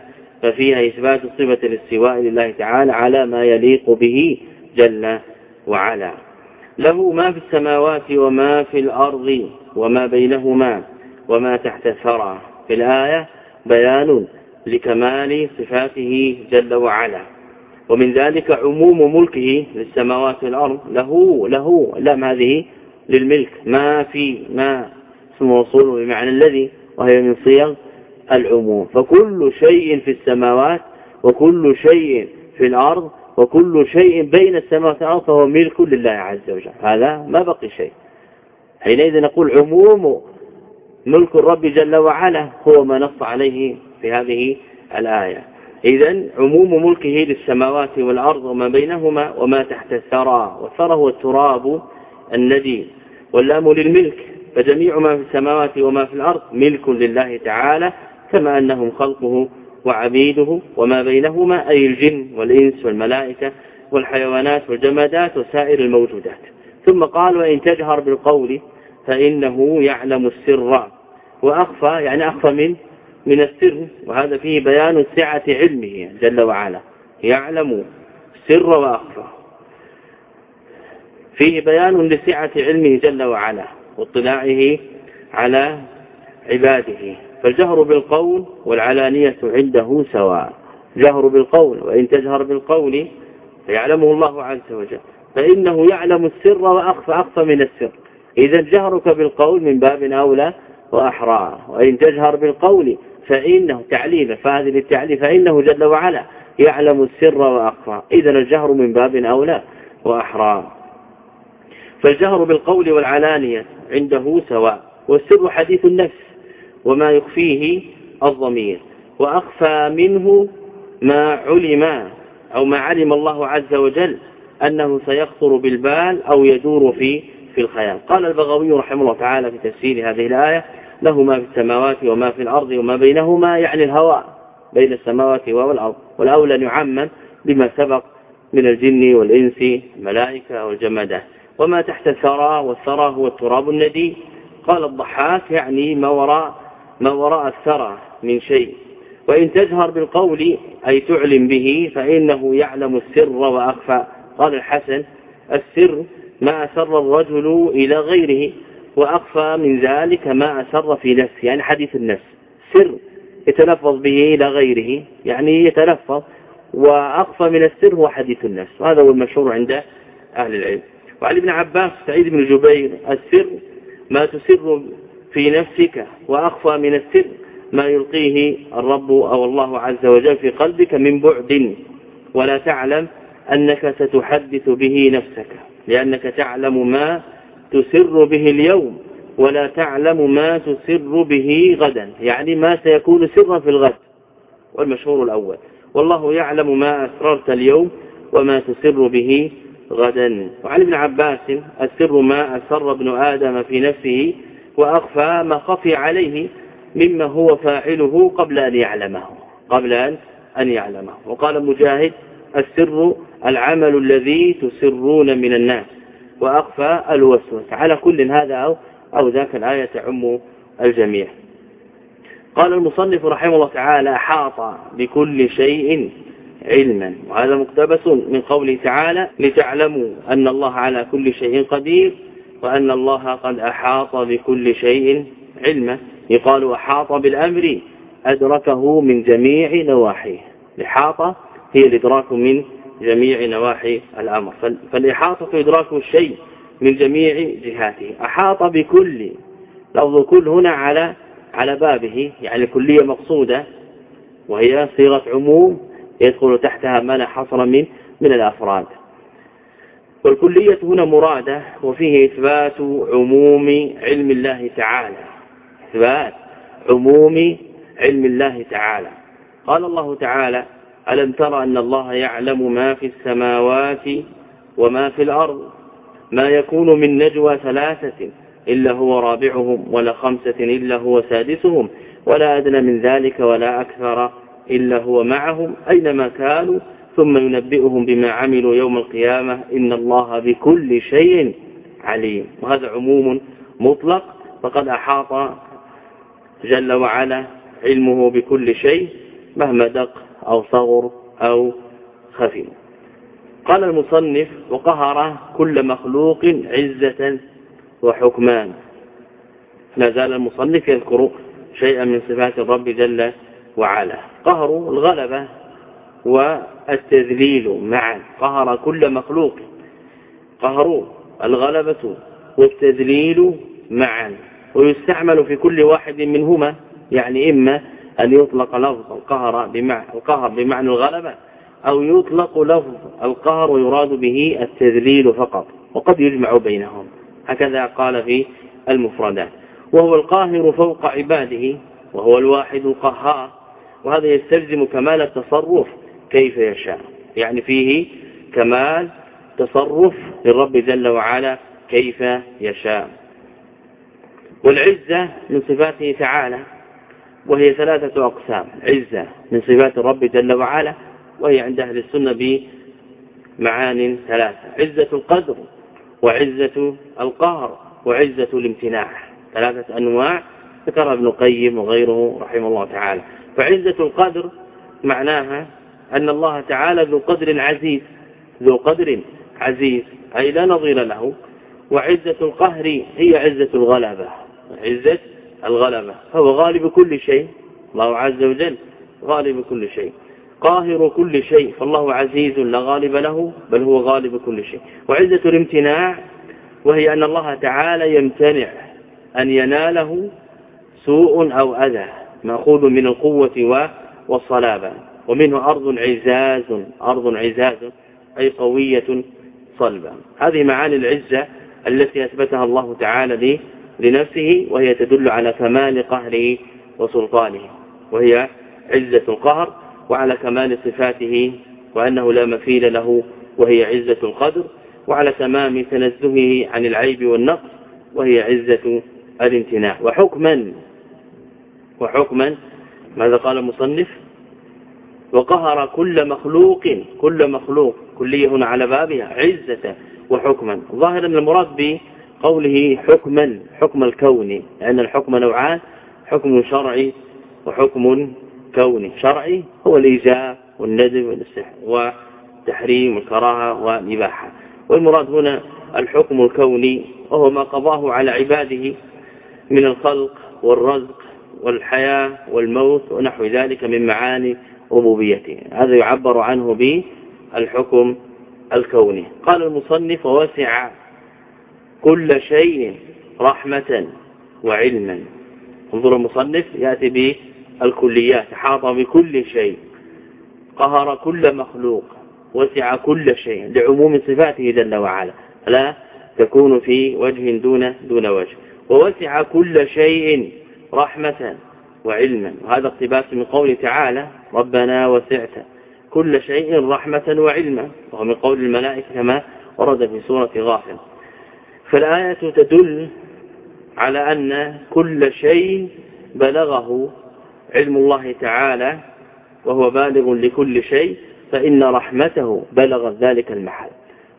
ففيها إثبات صفة الاستواء لله تعالى على ما يليق به جل وعلا. له ما في السماوات وما في الأرض وما بينهما وما تحت الثرى. في الآية بيان لكمال صفاته جل وعلا. ومن ذلك عموم ملكه للسماوات والأرض له له لم هذه للملك. ما في ما اسم موصول بمعنى الذي وهي من صيغ العموم. فكل شيء في السماوات وكل شيء في الأرض وكل شيء بين السماوات والأرض فهو ملك لله عز وجل. هذا ما بقي شيء. حينئذ نقول عموم ملك الرب جل وعلا هو ما نص عليه في هذه الآية. إذا عموم ملكه للسماوات والأرض وما بينهما وما تحت الثرى. والثرى هو التراب الندي واللام للملك فجميع ما في السماوات وما في الأرض ملك لله تعالى كما أنهم خلقه وعبيده وما بينهما أي الجن والإنس والملائكة والحيوانات والجمادات وسائر الموجودات. ثم قال وإن تجهر بالقول فإنه يعلم السر. وأخفى يعني أخفى من من السر وهذا فيه بيان سعة علمه جل وعلا. يعلم السر وأخفى فيه بيان لسعة علمه جل وعلا واطلاعه على عباده. فالجهر بالقول والعلانية عنده سواء. جهر بالقول وإن تجهر بالقول فيعلمه الله عز وجل. فإنه يعلم السر وأخفى أخفى من السر. إذا جهرك بالقول من باب أولى وأحرى. وإن تجهر بالقول فإنه تعليل فهذه للتعليل فإنه جل وعلا يعلم السر وأخفى. إذا الجهر من باب أولى وأحرى. فالجهر بالقول والعلانية عنده سواء والسر حديث النفس وما يخفيه الضمير وأخفى منه ما علم أو ما علم الله عز وجل أنه سيخطر بالبال أو يدور في في الخيال. قال البغوي رحمه الله تعالى في تفسير هذه الآية له ما في السماوات وما في الأرض وما بينهما يعني الهواء بين السماوات والأرض والأولى يعمم بما سبق من الجن والإنس الملائكة والجمادات. وما تحت الثرى والثرى هو التراب الندي. قال الضحاك يعني ما وراء ما وراء الثرى من شيء. وإن تجهر بالقول أي تعلم به فإنه يعلم السر وأخفى. قال الحسن السر ما أسر الرجل إلى غيره وأخفى من ذلك ما أسر في نفسه. يعني حديث النفس. سر يتلفظ به إلى غيره يعني يتلفظ. وأخفى من السر هو حديث النفس. وهذا هو المشهور عند أهل العلم. وعلي بن عباس سعيد بن جبير السر ما تسر في نفسك وأخفى من السر ما يلقيه الرب أو الله عز وجل في قلبك من بعد ولا تعلم أنك ستحدث به نفسك لأنك تعلم ما تسر به اليوم ولا تعلم ما تسر به غدا. يعني ما سيكون سرا في الغد. والمشهور الأول والله يعلم ما أسررت اليوم وما تسر به غدا. وعن ابن عباس السر ما أسر ابن آدم في نفسه وأخفى ما خفي عليه مما هو فاعله قبل أن يعلمه. قبل أن يعلمه. وقال مجاهد السر العمل الذي تسرون من الناس وأخفى الوسوس. على كل هذا أو, أو ذاك الآية تعم الجميع. قال المصنف رحمه الله تعالى أحاط بكل شيء علما. وهذا مقتبس من قوله تعالى لتعلموا أن الله على كل شيء قدير وأن الله قد أحاط بكل شيء علما. يقال أحاط بالأمر أدركه من جميع نواحيه. الإحاطة هي الإدراك من جميع نواحي الأمر. فالإحاطة إدراك الشيء من جميع جهاته. أحاط بكل. لفظ كل هنا على على بابه يعني كلية مقصودة وهي صيغة عموم يدخل تحتها ما لا حصر من من الأفراد. والكلية هنا مرادة وفيه إثبات عموم علم الله تعالى. إثبات عموم علم الله تعالى. قال الله تعالى ألم ترى أن الله يعلم ما في السماوات وما في الأرض؟ ما يكون من نجوى ثلاثة إلا هو رابعهم ولا خمسة إلا هو سادسهم ولا أدنى من ذلك ولا أكثر. إلا هو معهم أينما كانوا ثم ينبئهم بما عملوا يوم القيامة. إن الله بكل شيء عليم. وهذا عموم مطلق. فقد أحاط جل وعلا علمه بكل شيء مهما دق أو صغر أو خفي. قال المصنف وقهر كل مخلوق عزة وحكمان. لا زال المصنف يذكر شيئا من صفات الرب جل وعلا قهر الغلبة والتذليل معا. قهر كل مخلوق. قهر الغلبة والتذليل معا. ويستعمل في كل واحد منهما يعني إما أن يطلق لفظ القهر بمعنى القهر بمعنى الغلبة أو يطلق لفظ القهر ويراد به التذليل فقط وقد يجمع بينهم. هكذا قال في المفردات. وهو القاهر فوق عباده وهو الواحد القهار. وهذا يستلزم كمال التصرف كيف يشاء. يعني فيه كمال تصرف للرب جل وعلا كيف يشاء. والعزة من صفاته تعالى وهي ثلاثة أقسام. عزة من صفات الرب جل وعلا وهي عند أهل السنة بمعان ثلاثة. عزة القدر وعزة القهر وعزة الامتناع. ثلاثة أنواع ذكرها ابن القيم وغيره رحمه الله تعالى. فعزة القدر معناها أن الله تعالى ذو قدر عزيز. ذو قدر عزيز أي لا نظير له. وعزة القهر هي عزة الغلبة. عزة الغلبة. فهو غالب كل شيء. الله عز وجل غالب كل شيء. قاهر كل شيء. فالله عزيز لا غالب له بل هو غالب كل شيء. وعزة الامتناع وهي أن الله تعالى يمتنع أن يناله سوء أو أذى. مأخوذ من القوة والصلابة. ومنه أرض عزاز أرض عزاز أي قوية صلبة. هذه معاني العزة التي أثبتها الله تعالى لنفسه وهي تدل على كمال قهره وسلطانه. وهي عزة القهر وعلى كمال صفاته وأنه لا مثيل له وهي عزة القدر وعلى تمام تنزهه عن العيب والنقص وهي عزة الامتناع. وحكما وحكما ماذا قال المصنف؟ وقهر كل مخلوق كل مخلوق كلية هنا على بابها عزة وحكما. ظاهرا المراد بقوله حكما حكم الكون لأن الحكم نوعان حكم شرعي وحكم كوني شرعي هو الإيجاب والندب والتحريم والكراهة والإباحة. والمراد هنا الحكم الكوني وهو ما قضاه على عباده من الخلق والرزق والحياة والموت ونحو ذلك من معاني ربوبيته. هذا يعبر عنه بالحكم الكوني. قال المصنف ووسع كل شيء رحمة وعلما. انظر المصنف يأتي بالكليات حاط بكل شيء قهر كل مخلوق وسع كل شيء لعموم صفاته جل وعلا. لا تكون في وجه دون دون وجه. ووسع كل شيء رحمة وعلما. وهذا اقتباس من قوله تعالى ربنا وسعت كل شيء رحمة وعلما وهو من قول الملائكة كما ورد في سورة غافر. فالآية تدل على أن كل شيء بلغه علم الله تعالى وهو بالغ لكل شيء فإن رحمته بلغت ذلك المحل.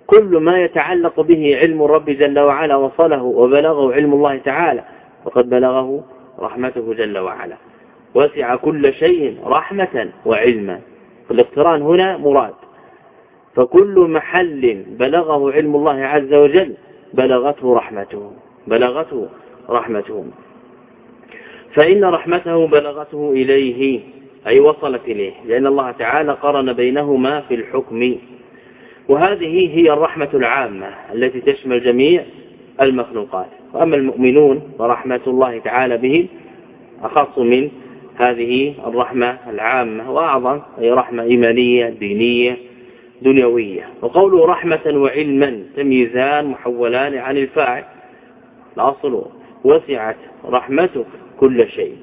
كل ما يتعلق به علم الرب جل وعلا وصله وبلغه علم الله تعالى وقد بلغه رحمته جل وعلا. وسع كل شيء رحمة وعلما. فالاقتران هنا مراد. فكل محل بلغه علم الله عز وجل بلغته رحمته بلغته رحمته. فإن رحمته بلغته إليه أي وصلت إليه لأن الله تعالى قرن بينهما في الحكم. وهذه هي الرحمة العامة التي تشمل جميع المخلوقات. وأما المؤمنون ورحمة الله تعالى بهم أخص من هذه الرحمة العامة وأعظم أي رحمة إيمانية دينية دنيوية. وقوله رحمة وعلما تمييزان محولان عن الفاعل. الأصل وسعت رحمتك كل شيء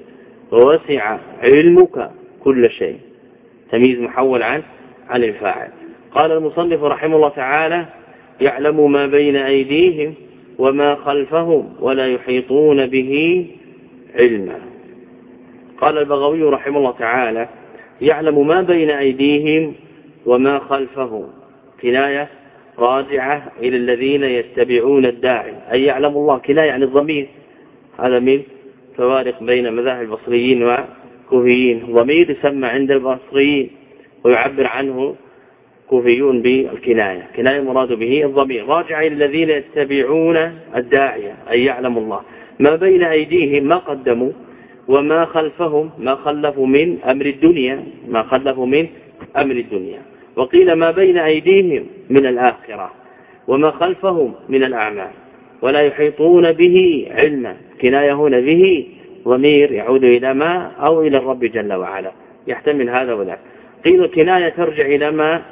ووسع علمك كل شيء. تمييز محول عن عن الفاعل. قال المصنف رحمه الله تعالى يعلم ما بين أيديهم وما خلفهم ولا يحيطون به علما. قال البغوي رحمه الله تعالى يعلم ما بين أيديهم وما خلفهم. كناية راجعة إلى الذين يتبعون الداعي. أي يعلم الله كناية عن الضمير. هذا من فوارق بين مذاهب البصريين والكوفيين ضمير يسمى عند البصريين ويعبر عنه الكوفيون بالكناية. كناية مراد به الضمير. راجع إلى الذين يتبعون الداعية أي يعلم الله. ما بين أيديهم ما قدموا وما خلفهم ما خلفوا من أمر الدنيا ما خلفوا من أمر الدنيا. وقيل ما بين أيديهم من الآخرة وما خلفهم من الأعمال. ولا يحيطون به علما. كناية هنا به ضمير يعود إلى ما أو إلى الرب جل وعلا. يحتمل هذا وذاك. قيل كناية ترجع إلى ما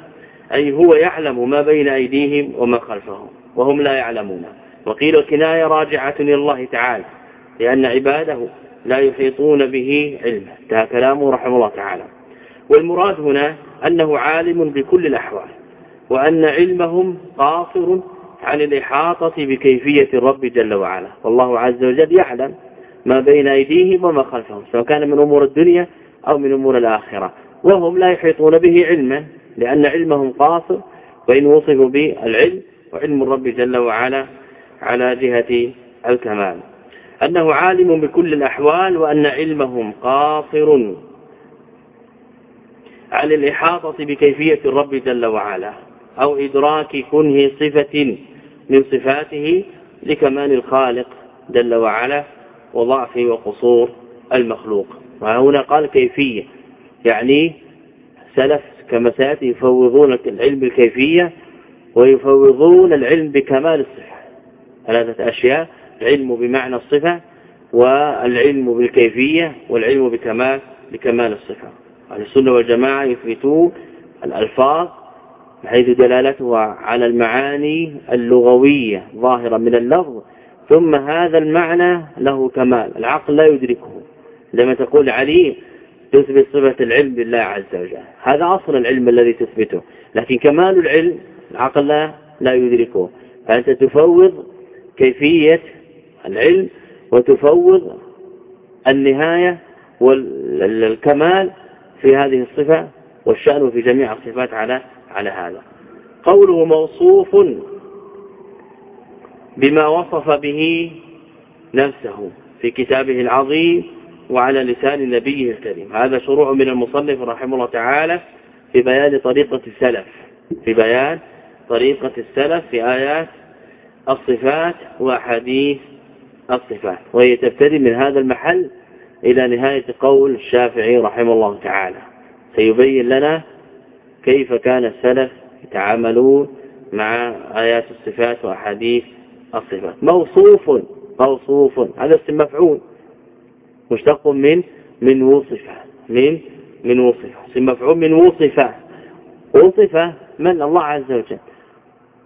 أي هو يعلم ما بين أيديهم وما خلفهم وهم لا يعلمون. وقيل كناية راجعة إلى الله تعالى لأن عباده لا يحيطون به علما انتهى كلامه رحمه الله تعالى. والمراد هنا أنه عالم بكل الأحوال وأن علمهم قاصر عن الإحاطة بكيفية الرب جل وعلا. والله عز وجل يعلم ما بين أيديهم وما خلفهم سواء كان من أمور الدنيا أو من أمور الآخرة. وهم لا يحيطون به علما. لأن علمهم قاصر وإن وصفوا بالعلم وعلم الرب جل وعلا على جهة الكمال. أنه عالم بكل الأحوال وأن علمهم قاصر على الإحاطة بكيفية الرب جل وعلا أو إدراك كنه صفة من صفاته لكمال الخالق جل وعلا وضعف وقصور المخلوق. وهنا قال كيفية يعني سلف كما سيأتي يفوضون العلم بالكيفية ويفوضون العلم بكمال الصفة ثلاثة أشياء العلم بمعنى الصفة والعلم بالكيفية والعلم بكمال بكمال الصفة. أهل السنة والجماعة يثبتون الألفاظ بحيث دلالتها على المعاني اللغوية ظاهرة من اللفظ ثم هذا المعنى له كمال العقل لا يدركه. لما تقول عليم تثبت صفة العلم بالله عز وجل. هذا أصل العلم الذي تثبته. لكن كمال العلم العقل لا, لا يدركه. فأنت تفوض كيفية العلم وتفوض النهاية والكمال في هذه الصفة والشأن في جميع الصفات على على هذا. قوله موصوف بما وصف به نفسه في كتابه العظيم وعلى لسان نبيه الكريم. هذا شروع من المصنف رحمه الله تعالى في بيان طريقة السلف. في بيان طريقة السلف في آيات الصفات وأحاديث الصفات. وهي تبتدي من هذا المحل إلى نهاية قول الشافعي رحمه الله تعالى. سيبين لنا كيف كان السلف يتعاملون مع آيات الصفات وأحاديث الصفات. موصوف موصوف هذا اسم مفعول. مشتق من من وصف من من وصف مفعول من وصف وصف من الله عز وجل.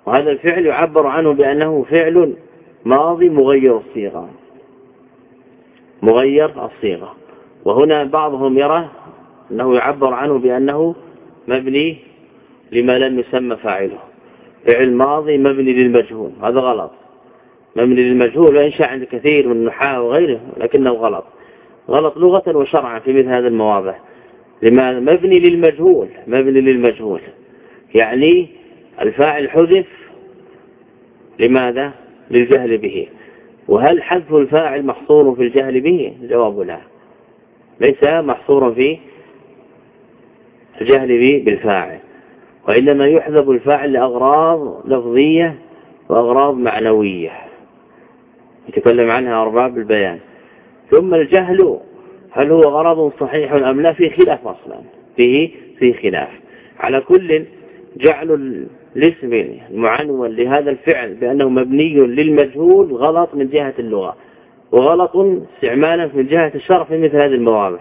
وهذا الفعل يعبر عنه بأنه فعل ماضي مغير الصيغة. مغير الصيغة. وهنا بعضهم يرى أنه يعبر عنه بأنه مبني لما لم يسمى فاعله. فعل ماضي مبني للمجهول. هذا غلط. مبني للمجهول وإن شاء عند كثير من النحاة وغيره لكنه غلط. غلط لغة وشرعا في مثل هذه المواضع. لماذا مبني للمجهول مبني للمجهول. يعني الفاعل حذف لماذا؟ للجهل به. وهل حذف الفاعل محصور في الجهل به؟ جواب لا. ليس محصورا في الجهل به بالفاعل. وإنما يحذف الفاعل لأغراض لفظية وأغراض معنوية. يتكلم عنها أرباب البيان. ثم الجهل هل هو غرض صحيح أم لا؟ في خلاف أصلا فيه في خلاف. على كل جعل الاسم المعنون لهذا الفعل بأنه مبني للمجهول غلط من جهة اللغة وغلط استعمالا من جهة الشرع في مثل هذه المواضع.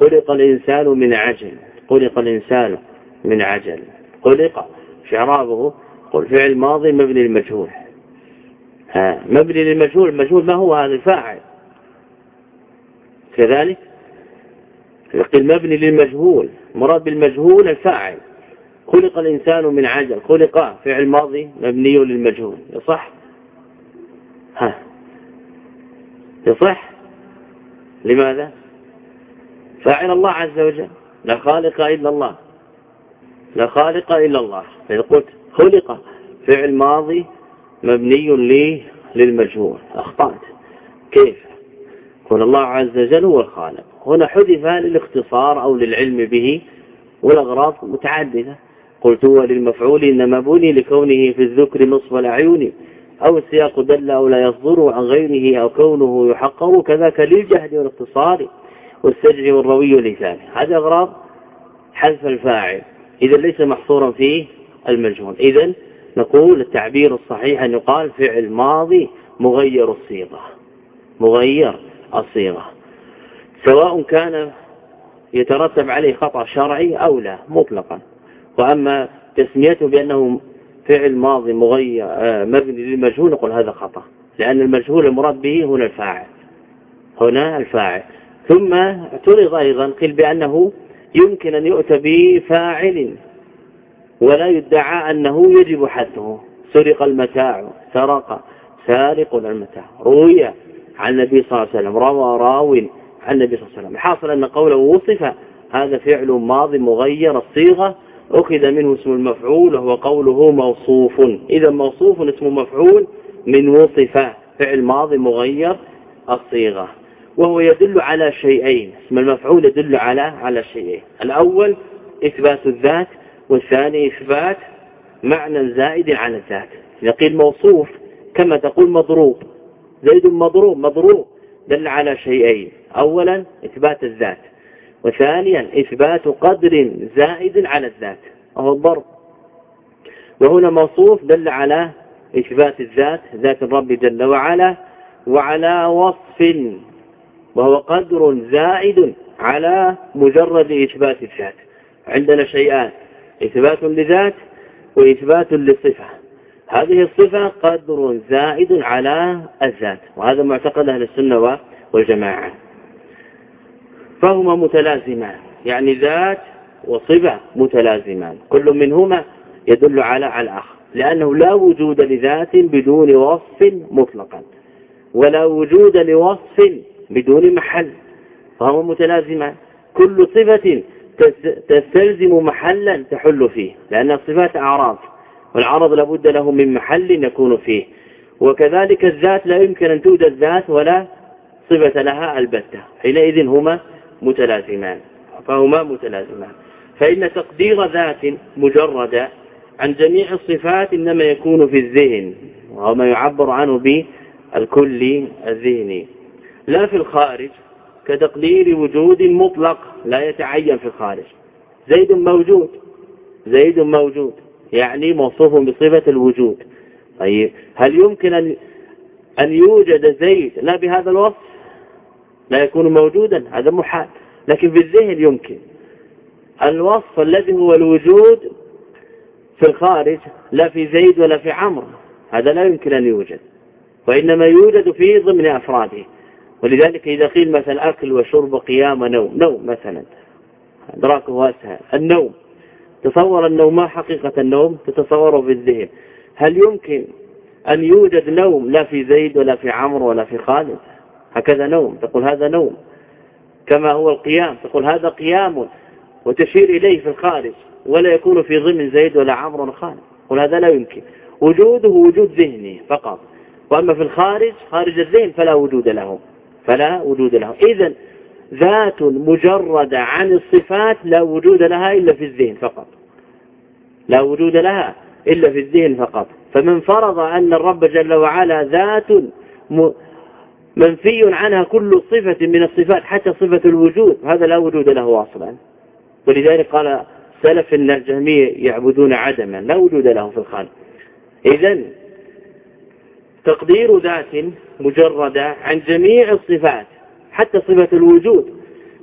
خلق الإنسان من عجل خلق الإنسان من عجل. خلق شعرابه قل فعل ماضي مبني للمجهول. ها مبني للمجهول المجهول ما هو هذا؟ الفاعل. كذلك يقول مبني للمجهول مراد بالمجهول الفاعل. خلق الإنسان من عجل خلق فعل ماضي مبني للمجهول يصح؟ ها. يصح؟ لماذا؟ فاعل الله عز وجل لا خالق إلا الله. لا خالق إلا الله. إذا قلت خلق فعل ماضي مبني لي للمجهول. أخطأت. كيف؟ يكون الله عز وجل هو الخالق. هنا حذف للاختصار أو للعلم به والأغراض متعددة. قلت هو للمفعول إنما بني لكونه في الذكر نصف الأعين. أو السياق دل أو لا يصدر عن غيره أو كونه يحقر كذاك للجهد والاختصار والسجع والروي لسانه هذا أغراض حذف الفاعل. إذا ليس محصورا في المجهول. إذا نقول التعبير الصحيح أن يقال فعل ماضي مغير الصيغة. مغير. الصيغة. سواء كان يترتب عليه خطأ شرعي أو لا مطلقا. وأما تسميته بأنه فعل ماضي مغير آه، مبني للمجهول نقول هذا خطأ لأن المجهول المراد به هنا الفاعل. هنا الفاعل. ثم اعترض أيضا قيل بأنه يمكن أن يؤتى بفاعل ولا يدعى أنه يجب حذفه. سرق المتاع سرق سارق المتاع. روي عن النبي صلى الله عليه وسلم روى راو عن النبي صلى الله عليه وسلم. حاصل أن قوله وصف هذا فعل ماضي مغير الصيغة أخذ منه اسم المفعول وهو قوله موصوف. إذا موصوف اسم مفعول من وصف فعل ماضي مغير الصيغة. وهو يدل على شيئين اسم المفعول يدل على على شيئين. الأول إثبات الذات والثاني إثبات معنى زائد عن الذات. يقول موصوف كما تقول مضروب. زيد مضروب مضروب. دل على شيئين. أولا إثبات الذات. وثانيا إثبات قدر زائد على الذات. وهو الضرب. وهنا موصوف دل على إثبات الذات ذات الرب جل وعلا وعلى وصف. وهو قدر زائد على مجرد إثبات الذات. عندنا شيئان. إثبات لذات وإثبات للصفة. هذه الصفة قدر زائد على الذات وهذا معتقد أهل السنة والجماعة. فهما متلازمان يعني ذات وصفة متلازمان كل منهما يدل على الآخر لأنه لا وجود لذات بدون وصف مطلقا ولا وجود لوصف بدون محل فهما متلازمان. كل صفة تستلزم محلا تحل فيه لأن الصفات أعراض. والعرض لابد له من محل يكون فيه. وكذلك الذات لا يمكن أن توجد ذات ولا صفة لها البتة. حينئذ هما متلازمان. فهما متلازمان. فإن تقدير ذات مجردة عن جميع الصفات إنما يكون في الذهن وهو ما يعبر عنه بالكل الذهني لا في الخارج كتقدير وجود مطلق لا يتعين في الخارج. زيد موجود. زيد موجود. يعني موصوف بصفة الوجود. طيب هل يمكن أن أن يوجد زيد لا بهذا الوصف؟ لا يكون موجودا هذا محال. لكن في الذهن يمكن. الوصف الذي هو الوجود في الخارج لا في زيد ولا في عمرو هذا لا يمكن أن يوجد. وإنما يوجد في ضمن أفراده. ولذلك إذا قيل مثلا أكل وشرب قيام نوم نوم مثلا. أدراكه أسهل. النوم. تصور النوم ما حقيقة النوم تتصوره في الذهن. هل يمكن أن يوجد نوم لا في زيد ولا في عمرو ولا في خالد؟ هكذا نوم تقول هذا نوم. كما هو القيام تقول هذا قيام وتشير إليه في الخارج ولا يكون في ضمن زيد ولا عمرو ولا خالد. تقول هذا لا يمكن. وجوده وجود ذهني فقط. وأما في الخارج خارج الذهن فلا وجود له. فلا وجود له. إذا ذات مجردة عن الصفات لا وجود لها إلا في الذهن فقط. لا وجود لها إلا في الذهن فقط. فمن فرض أن الرب جل وعلا ذات منفي عنها كل صفة من الصفات حتى صفة الوجود هذا لا وجود له أصلا. ولذلك قال سلف الجهمية يعبدون عدما لا وجود له في الخالق إذا تقدير ذات مجردة عن جميع الصفات حتى صفة الوجود.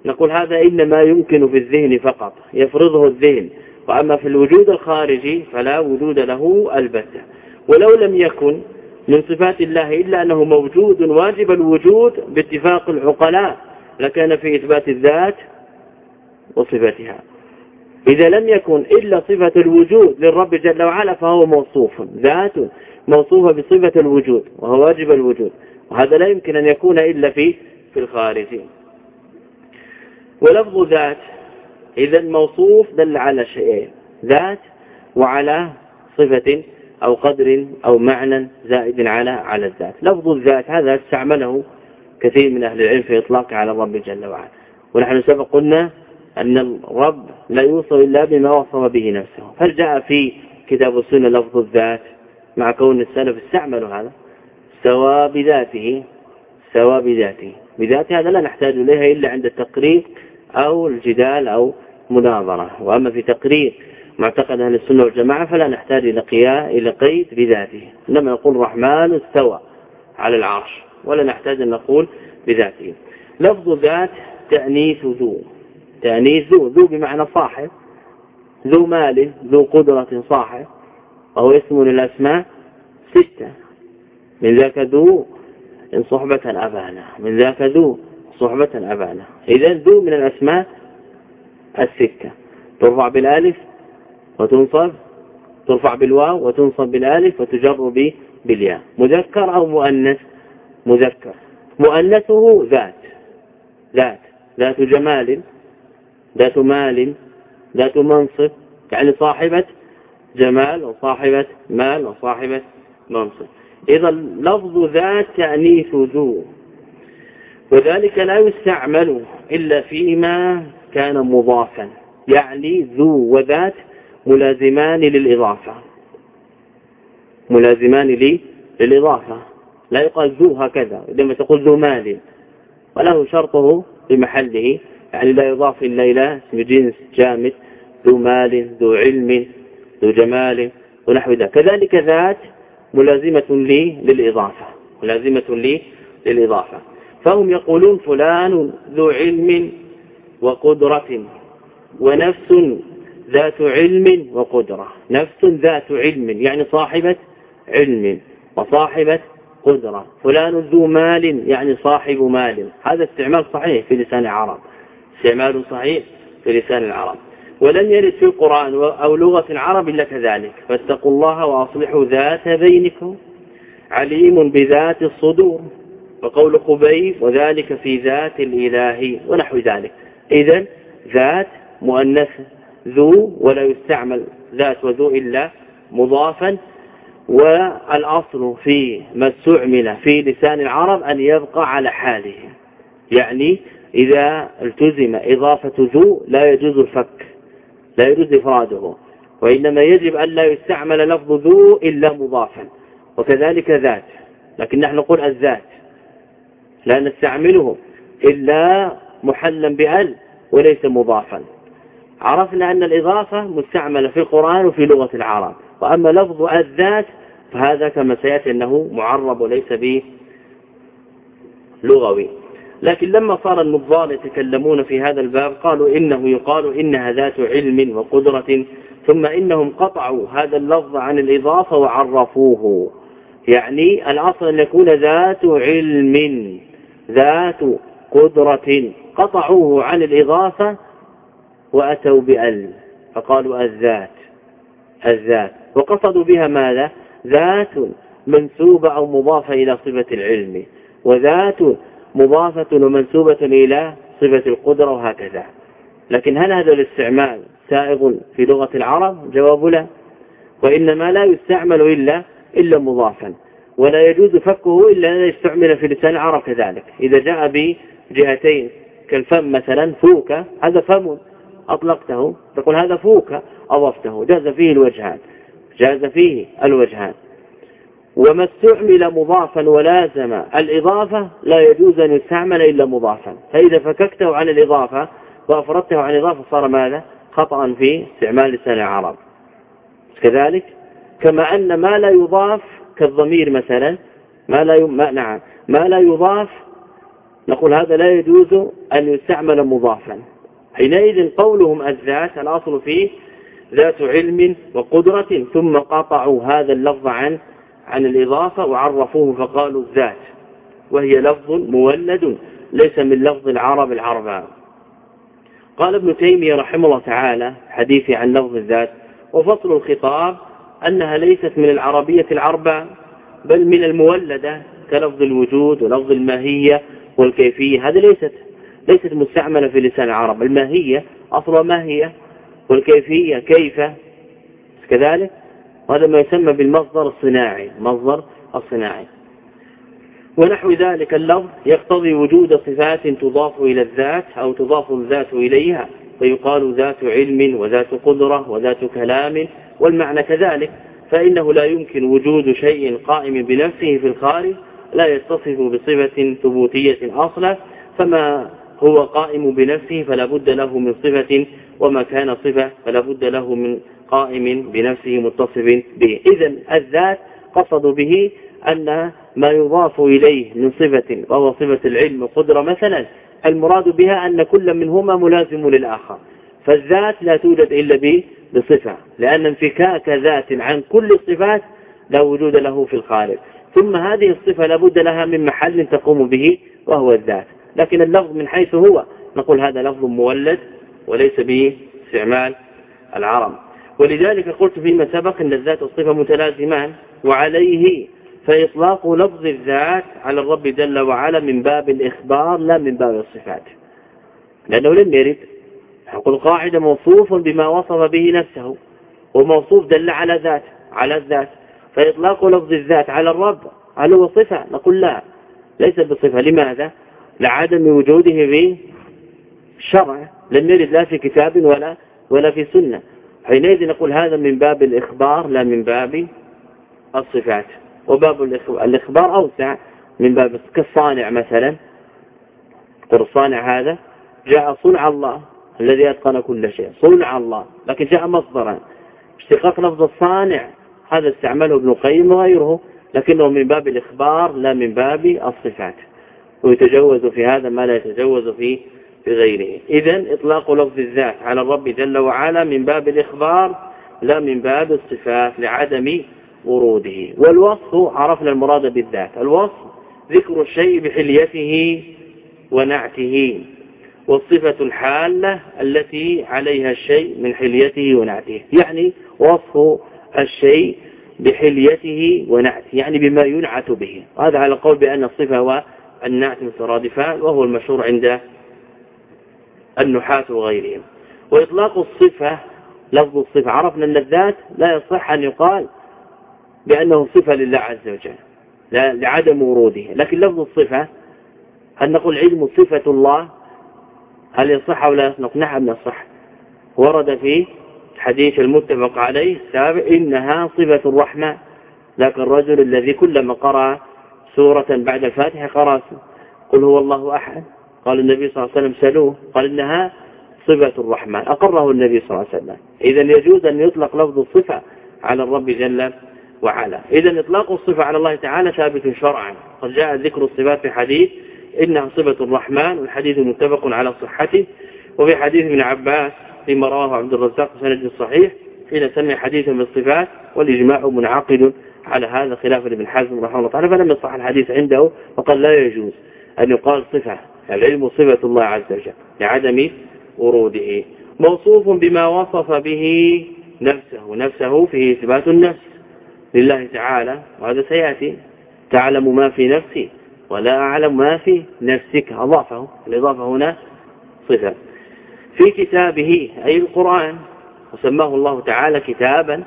نقول هذا إنما يمكن في الذهن فقط يفرضه الذهن. وأما في الوجود الخارجي فلا وجود له البتة. ولو لم يكن من صفات الله إلا أنه موجود واجب الوجود باتفاق العقلاء لكان في إثبات الذات وصفتها. إذا لم يكن إلا صفة الوجود للرب جل وعلا فهو موصوف ذات موصوفة بصفة الوجود وهو واجب الوجود. وهذا لا يمكن أن يكون إلا في في الخارج ولفظ ذات إذا موصوف دل على شيئين ذات وعلى صفة أو قدر أو معنى زائد على على الذات. لفظ الذات هذا استعمله كثير من أهل العلم في إطلاقه على الرب جل وعلا. ونحن سبق قلنا أن الرب لا يوصف إلا بما وصف به نفسه. هل جاء في كتاب السنة لفظ الذات مع كون السلف استعملوا هذا؟ سواء بذاته سواء بذاته. بذاته هذا لا نحتاج إليها إلا عند التقرير أو الجدال أو مناظرة. وأما في تقرير معتقد أهل السنة والجماعة فلا نحتاج إلى قياء إلى قيد بذاته. إنما نقول الرحمن استوى على العرش ولا نحتاج أن نقول بذاته. لفظ ذات تأنيث ذو تأنيث ذو ذو بمعنى صاحب ذو مال ذو قدرة صاحب وهو اسم للأسماء ستة. من ذاك ذو إن صحبة أبانا من ذاك ذو صحبة أبانا. إذا ذو من الأسماء الستة. ترفع بالألف وتنصب ترفع بالواو وتنصب بالألف وتجر بالياء. مذكر أو مؤنث؟ مذكر. مؤنثه ذات. ذات. ذات جمال ذات مال ذات منصب. يعني صاحبة جمال وصاحبة مال وصاحبة منصب. إذا لفظ ذات تأنيث ذو. وذلك لا يستعمل إلا فيما كان مضافا يعني ذو وذات ملازمان للإضافة. ملازمان لي للإضافة. لا يقال ذو هكذا لما تقول ذو مال. وله شرطه بمحله يعني لا يضاف إلا إلى اسم جنس جامد ذو مال ذو علم ذو جمال ونحو ذلك كذلك ذات ملازمة لي للإضافة. ملازمة لي للإضافة. فهم يقولون فلان ذو علم وقدرة ونفس ذات علم وقدرة. نفس ذات علم يعني صاحبة علم وصاحبة قدرة. فلان ذو مال يعني صاحب مال. هذا استعمال صحيح في لسان العرب. استعمال صحيح في لسان العرب. ولم يرد في القرآن أو لغة العرب إلا كذلك. فاتقوا الله وأصلحوا ذات بينكم. عليم بذات الصدور. وقول خبيب وذلك في ذات الإله ونحو ذلك. إذا ذات مؤنث ذو ولا يستعمل ذات وذو إلا مضافا والأصل في ما استعمل في لسان العرب أن يبقى على حاله. يعني إذا التزم إضافة ذو لا يجوز الفك لا يجوز إفراده وإنما يجب أن لا يستعمل لفظ ذو إلا مضافا وكذلك ذات. لكن نحن نقول الذات. لا نستعمله إلا محلا بأل وليس مضافا. عرفنا أن الإضافة مستعملة في القرآن وفي لغة العرب وأما لفظ الذات فهذا كما سيأتي أنه معرب وليس به لغوي لكن لما صار النظار يتكلمون في هذا الباب قالوا إنه يقال إنها ذات علم وقدرة ثم إنهم قطعوا هذا اللفظ عن الإضافة وعرفوه. يعني الأصل أن يكون ذات علم. ذات قدرة قطعوه عن الإضافة وأتوا بأل فقالوا الذات الذات. وقصدوا بها ماذا؟ ذات منسوبة أو مضافة إلى صفة العلم وذات مضافة ومنسوبة إلى صفة القدرة وهكذا. لكن هل هذا الاستعمال سائغ في لغة العرب؟ جواب لا. وإنما لا يستعمل إلا إلا مضافا. ولا يجوز فكه إلا أن يستعمل في لسان العرب كذلك. إذا جاء بجهتين كالفم مثلا فوك هذا فم أطلقته. تقول هذا فوك أضفته. جاز فيه الوجهان. جاز فيه الوجهان. وما استعمل مضافا ولازم. الإضافة لا يجوز أن يستعمل إلا مضافا. فإذا فككته عن الإضافة وأفردته عن الإضافة صار ماذا؟ خطأ في استعمال لسان العرب. كذلك كما أن ما لا يضاف كالضمير مثلا ما لا. ما نعم. ما لا يضاف نقول هذا لا يجوز أن يستعمل مضافا. حينئذ قولهم الذات الأصل فيه ذات علم وقدرة ثم قطعوا هذا اللفظ عن عن الإضافة وعرفوه فقالوا الذات. وهي لفظ مولد ليس من لفظ العرب العرباء. قال ابن تيمية رحمه الله تعالى حديثي عن لفظ الذات وفصل الخطاب أنها ليست من العربية العرباء بل من المولدة كلفظ الوجود ولفظ الماهية والكيفية. هذه ليست ليست مستعملة في لسان العرب. الماهية أصلا ما هي والكيفية كيف؟ كذلك وهذا ما يسمى بالمصدر الصناعي مصدر الصناعي. ونحو ذلك اللفظ يقتضي وجود صفات تضاف إلى الذات أو تضاف الذات إليها. فيقال ذات علم وذات قدرة وذات كلام والمعنى كذلك. فإنه لا يمكن وجود شيء قائم بنفسه في الخارج لا يتصف بصفة ثبوتية أصلا فما هو قائم بنفسه فلا بد له من صفة وما كان صفة فلا بد له من قائم بنفسه متصف به. إذا الذات قصد به أن ما يضاف إليه من صفة وهو صفة العلم والقدرة مثلا المراد بها أن كل منهما ملازم للآخر. فالذات لا توجد إلا بصفة لأن انفكاك ذات عن كل الصفات لا وجود له في الخارج ثم هذه الصفة لابد لها من محل تقوم به وهو الذات. لكن اللفظ من حيث هو نقول هذا لفظ مولد وليس به استعمال العرب. ولذلك قلت فيما سبق أن الذات والصفة متلازمان وعليه فإطلاق لفظ الذات على الرب جل وعلا من باب الإخبار لا من باب الصفات. لأنه لم يرد. نقول قاعدة موصوف بما وصف به نفسه وموصوف دل على ذات على الذات. فإطلاق لفظ الذات على الرب هل هو صفة؟ نقول لا. ليس بصفة. لماذا؟ لعدم وجوده في الشرع لم يرد لا في كتاب ولا ولا في سنة. حينئذ نقول هذا من باب الإخبار لا من باب الصفات. وباب الإخبار أوسع من باب كالصانع مثلا. قل الصانع هذا جاء صنع الله الذي أتقن كل شيء. صنع الله لكن جاء مصدرا. اشتقاق لفظ الصانع هذا استعمله ابن القيم وغيره لكنه من باب الإخبار لا من باب الصفات. ويتجوز في هذا ما لا يتجوز في بغيره إذا إطلاق لفظ الذات على الرب جل وعلا من باب الإخبار لا من باب الصفات لعدم وروده. والوصف عرفنا المراد بالذات. الوصف ذكر الشيء بحليته ونعته والصفة الحالة التي عليها الشيء من حليته ونعته. يعني وصف الشيء بحليته ونعته يعني بما ينعت به. هذا على قول بأن الصفة والنعت مترادفان وهو المشهور عند النحاة وغيرهم. وإطلاق الصفة لفظ الصفة عرفنا أن الذات لا يصح أن يقال بأنه صفة لله عز وجل لعدم وروده. لكن لفظ الصفة هل نقول علم صفة الله؟ هل يصح أو لا؟ يصح نعم يصح. ورد في حديث المتفق عليه السابع إنها صفة الرحمة. لكن الرجل الذي كلما قرأ سورة بعد الفاتحة قرأ قل هو الله أحد. قال النبي صلى الله عليه وسلم سألوه قال إنها صفة الرحمن أقره النبي صلى الله عليه وسلم. إذا يجوز أن يطلق لفظ الصفة على الرب جل وعلا إذا إطلاق الصفة على الله تعالى ثابت شرعا. قد جاء ذكر الصفات في حديث إنها صفة الرحمن والحديث متفق على صحته وفي حديث ابن عباس فيما رواه عبد الرزاق سند صحيح حين سمي حديثا بالصفات والإجماع منعقد على هذا خلاف ابن حزم رحمه الله تعالى فلم يصح الحديث عنده وقال لا يجوز أن يقال صفة. العلم صفة الله عز وجل لعدم وروده. موصوف بما وصف به نفسه. نفسه فيه إثبات النفس. لله تعالى وهذا سيأتي. تعلم ما في نفسي ولا أعلم ما في نفسك. أضافه الإضافة هنا صفة. في كتابه أي القرآن وسماه الله تعالى كتابا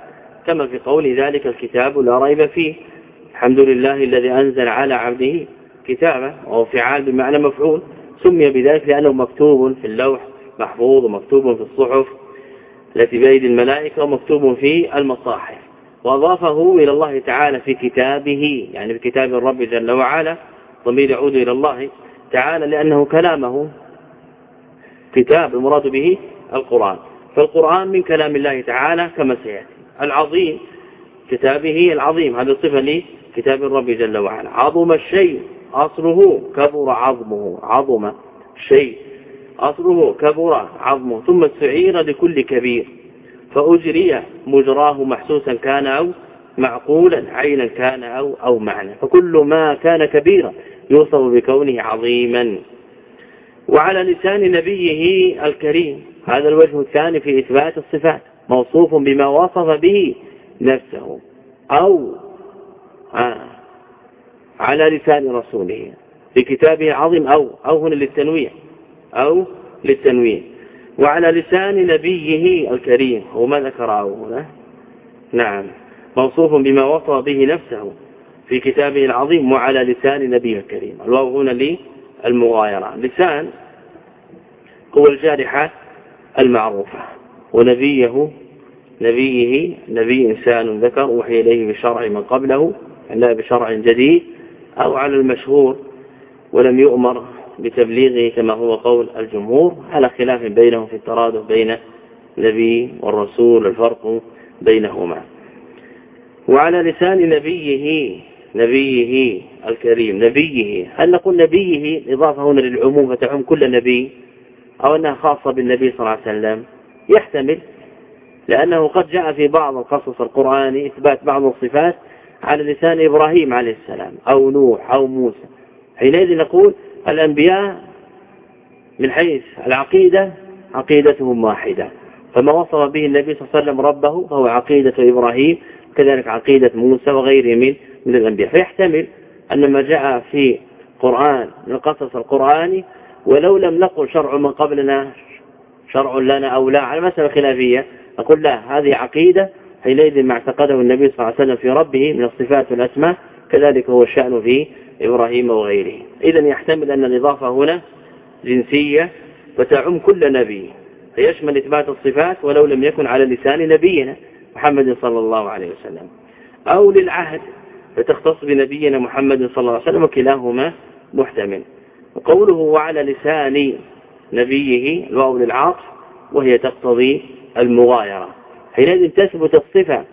كما في قول ذلك الكتاب لا ريب فيه. الحمد لله الذي أنزل على عبده كتابا وهو فعال بمعنى مفعول. سمي بذلك لأنه مكتوب في اللوح محفوظ ومكتوب في الصحف التي بأيدي الملائكة ومكتوب في المصاحف. وأضافه إلى الله تعالى في كتابه يعني في كتاب الرب جل وعلا ضمير يعود إلى الله تعالى لأنه كلامه كتاب المراد به القرآن. فالقرآن من كلام الله تعالى كما سيأتي. العظيم كتابه العظيم هذا صفة لكتاب الرب جل وعلا. عظم الشيء أصله كبر عظمه عظم شيء أصله كبر عظمه ثم استعير لكل كبير. فأجري مجراه محسوسا كان أو معقولا عينا كان أو, أو معنى فكل ما كان كبيرا يوصف بكونه عظيما. وعلى لسان نبيه الكريم هذا الوجه الثاني في إثبات الصفات موصوف بما وصف به نفسه أو آه على لسان رسوله في كتابه عظيم أو أو هنا للتنويع أو للتنويع. وعلى لسان نبيه الكريم هو ما ذكر أو هنا. نعم. موصوف بما وصف به نفسه في كتابه العظيم وعلى لسان نبيه الكريم. الواو هنا للمغايرة. لسان هو الجارحة المعروفة ونبيه نبيه نبي إنسان ذكر وحي إليه بشرع من قبله لا بشرع جديد أو على المشهور ولم يؤمر بتبليغه كما هو قول الجمهور على خلاف بينهم في الترادف بين النبي والرسول الفرق بينهما. وعلى لسان نبيه نبيه الكريم نبيه هل نقول نبيه إضافة هنا للعموم فتعم كل نبي أو أنها خاصة بالنبي صلى الله عليه وسلم؟ يحتمل لأنه قد جاء في بعض القصص القرآني إثبات بعض الصفات على لسان إبراهيم عليه السلام أو نوح أو موسى. حينئذ نقول الأنبياء من حيث العقيدة عقيدتهم واحدة. فما وصف به النبي صلى الله عليه وسلم ربه فهو عقيدة إبراهيم كذلك عقيدة موسى وغيره من من الأنبياء. فيحتمل أن ما جاء في قرآن من القصص القرآني ولو لم نقل شرع من قبلنا شرع لنا أو لا على مسألة خلافية نقول لا هذه عقيدة حينئذ ما اعتقده النبي صلى الله عليه وسلم في ربه من الصفات والأسماء كذلك هو الشأن في إبراهيم وغيره. إذا يحتمل أن الإضافة هنا جنسية فتعم كل نبي. فيشمل إثبات الصفات ولو لم يكن على لسان نبينا محمد صلى الله عليه وسلم. أو للعهد فتختص بنبينا محمد صلى الله عليه وسلم وكلاهما محتمل. وقوله وعلى لسان نبيه الواو للعاطف وهي تقتضي المغايرة. حينئذ تثبت الصفة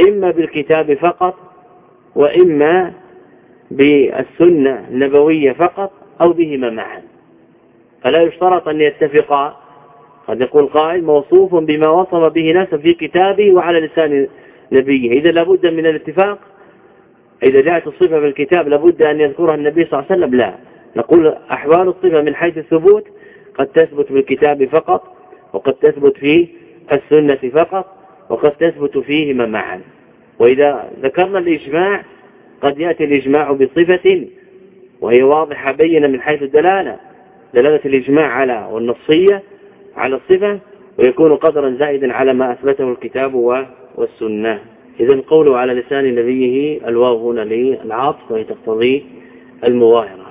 إما بالكتاب فقط وإما بالسنة النبوية فقط أو بهما معا. فلا يشترط أن يتفقا. قد يقول قائل موصوف بما وصف به نفسه في كتابه وعلى لسان نبيه. إذا لابد من الاتفاق. إذا جاءت الصفة في الكتاب لابد أن يذكرها النبي صلى الله عليه وسلم. لا. نقول أحوال الصفة من حيث الثبوت قد تثبت بالكتاب فقط وقد تثبت في السنة فقط وقد تثبت فيهما معا. وإذا ذكرنا الإجماع قد يأتي الإجماع بصفة وهي واضحة بينة من حيث الدلالة. دلالة الإجماع على والنصية على الصفة ويكون قدرا زائدا على ما أثبته الكتاب والسنة. إذا قوله على لسان نبيه الواو هنا للعاطف وهي تقتضي المظاهرة.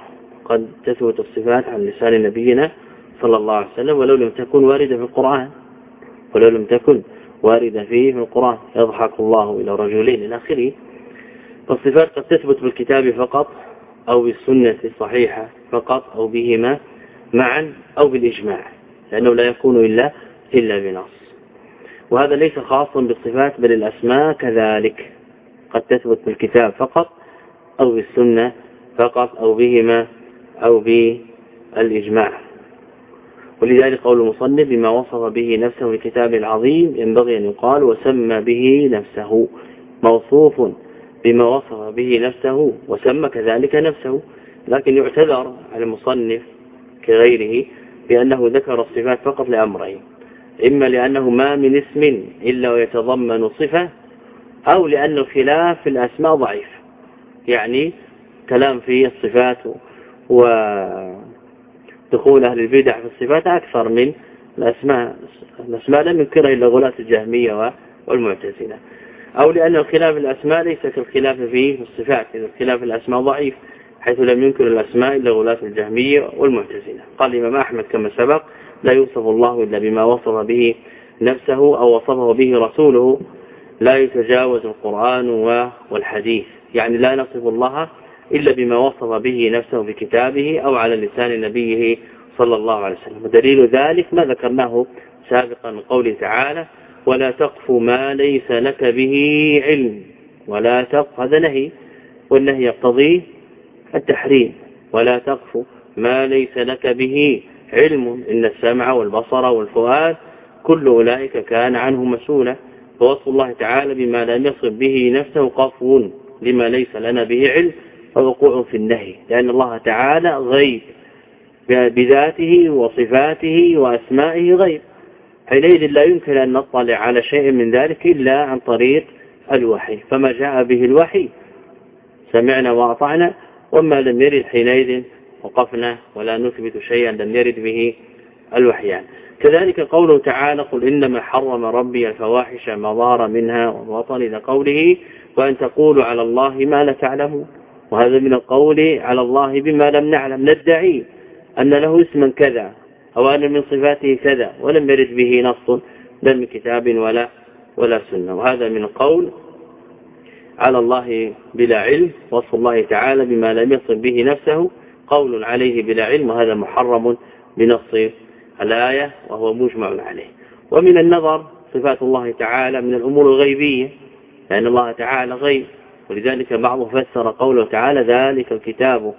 قد تثبت الصفات عن لسان نبينا صلى الله عليه وسلم ولو لم تكن واردة في القرآن. ولو لم تكن واردة فيه في القرآن. يضحك الله إلى رجلين إلى آخره فالصفات قد تثبت بالكتاب فقط أو بالسنة الصحيحة فقط أو بهما معا أو بالإجماع لأنه لا يكون إلا إلا بنص. وهذا ليس خاصا بالصفات بل الأسماء كذلك. قد تثبت بالكتاب فقط أو بالسنة فقط أو بهما أو بالإجماع. ولذلك قول المصنف بما وصف به نفسه الكتاب العظيم ينبغي أن يقال وسمى به نفسه موصوف بما وصف به نفسه وسمى كذلك نفسه لكن يعتذر على المصنف كغيره بأنه ذكر الصفات فقط لأمرين إما لأنه ما من اسم إلا ويتضمن صفة أو لأن الخلاف في الأسماء ضعيف. يعني كلام في الصفات ودخول أهل البدع في الصفات أكثر من الأسماء الأسماء لم ينكرها إلا غلاة الجهمية والمعتزلة. أو لأن الخلاف في الأسماء ليس كالخلاف في الصفات إذا الخلاف في الأسماء ضعيف حيث لم ينكر الأسماء إلا غلاة الجهمية والمعتزلة. قال الإمام أحمد كما سبق لا يوصف الله إلا بما وصف به نفسه أو وصفه به رسوله لا يتجاوز القرآن والحديث. يعني لا نصف الله إلا بما وصف به نفسه في كتابه أو على لسان نبيه صلى الله عليه وسلم. ودليل ذلك ما ذكرناه سابقا من قوله تعالى ولا تقف ما ليس لك به علم ولا تقف هذا نهي والنهي يقتضي التحريم ولا تقف ما ليس لك به علم إن السمع والبصر والفؤاد كل أولئك كان عنه مسؤولا فوصف الله تعالى بما لم يصف به نفسه قفو لما ليس لنا به علم فوقوع في النهي لأن الله تعالى غيب بذاته وصفاته وأسمائه غيب. حينئذ لا يمكن أن نطلع على شيء من ذلك إلا عن طريق الوحي. فما جاء به الوحي سمعنا وأطعنا وما لم يرد حينئذ وقفنا ولا نثبت شيئا لم يرد به الوحيان. كذلك قوله تعالى قل إنما حرم ربي الفواحش ما ظهر منها وبطن إلى قوله وأن تقولوا على الله ما لا تعلمون وهذا من القول على الله بما لم نعلم. ندعي أن له اسما كذا. أو أن من صفاته كذا ولم يرد به نص لا من كتاب ولا ولا سنة. وهذا من القول على الله بلا علم وصف الله تعالى بما لم يصف به نفسه قول عليه بلا علم وهذا محرم بنص الآية وهو مجمع عليه. ومن النظر صفات الله تعالى من الأمور الغيبية لأن الله تعالى غيب ولذلك بعضه فسر قوله تعالى ذلك الكتاب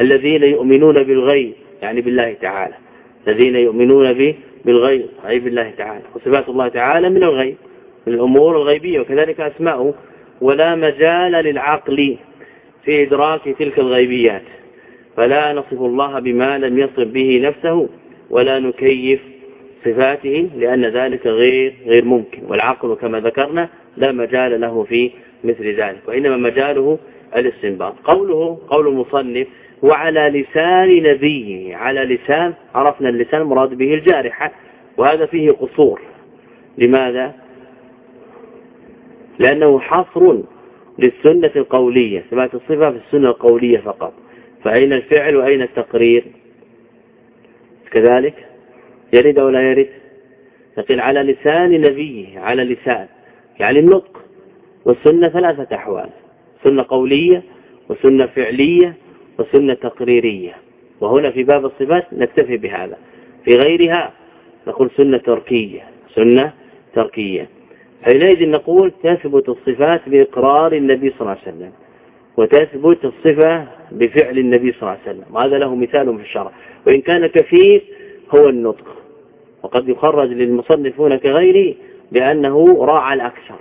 الذين يؤمنون بالغيب يعني بالله تعالى. الذين يؤمنون به بالغيب أي بالله تعالى وصفات الله تعالى من الغيب من الأمور الغيبية وكذلك أسماؤه ولا مجال للعقل في إدراك تلك الغيبيات فلا نصف الله بما لم يصف به نفسه ولا نكيف صفاته لأن ذلك غير غير ممكن والعقل كما ذكرنا لا مجال له في مثل ذلك وإنما مجاله الاستنباط. قوله قول المصنف وعلى لسان نبيه على لسان عرفنا اللسان مراد به الجارحة وهذا فيه قصور. لماذا؟ لأنه حصر للسنة القولية ثبات الصفة في السنة القولية فقط. فأين الفعل وأين التقرير؟ كذلك يرد أو لا يرد؟ نقل على لسان نبيه على لسان يعني النطق. والسنة ثلاثة أحوال سنة قولية وسنة فعلية وسنة تقريرية. وهنا في باب الصفات نكتفي بهذا. في غيرها نقول سنة تركية. سنة تركية. حينئذ نقول تثبت الصفات بإقرار النبي صلى الله عليه وسلم. وتثبت الصفة بفعل النبي صلى الله عليه وسلم. وهذا له مثال في الشرع. وإن كان كثير هو النطق. وقد يخرج للمصنفون كغيره بأنه راعى الأكثر.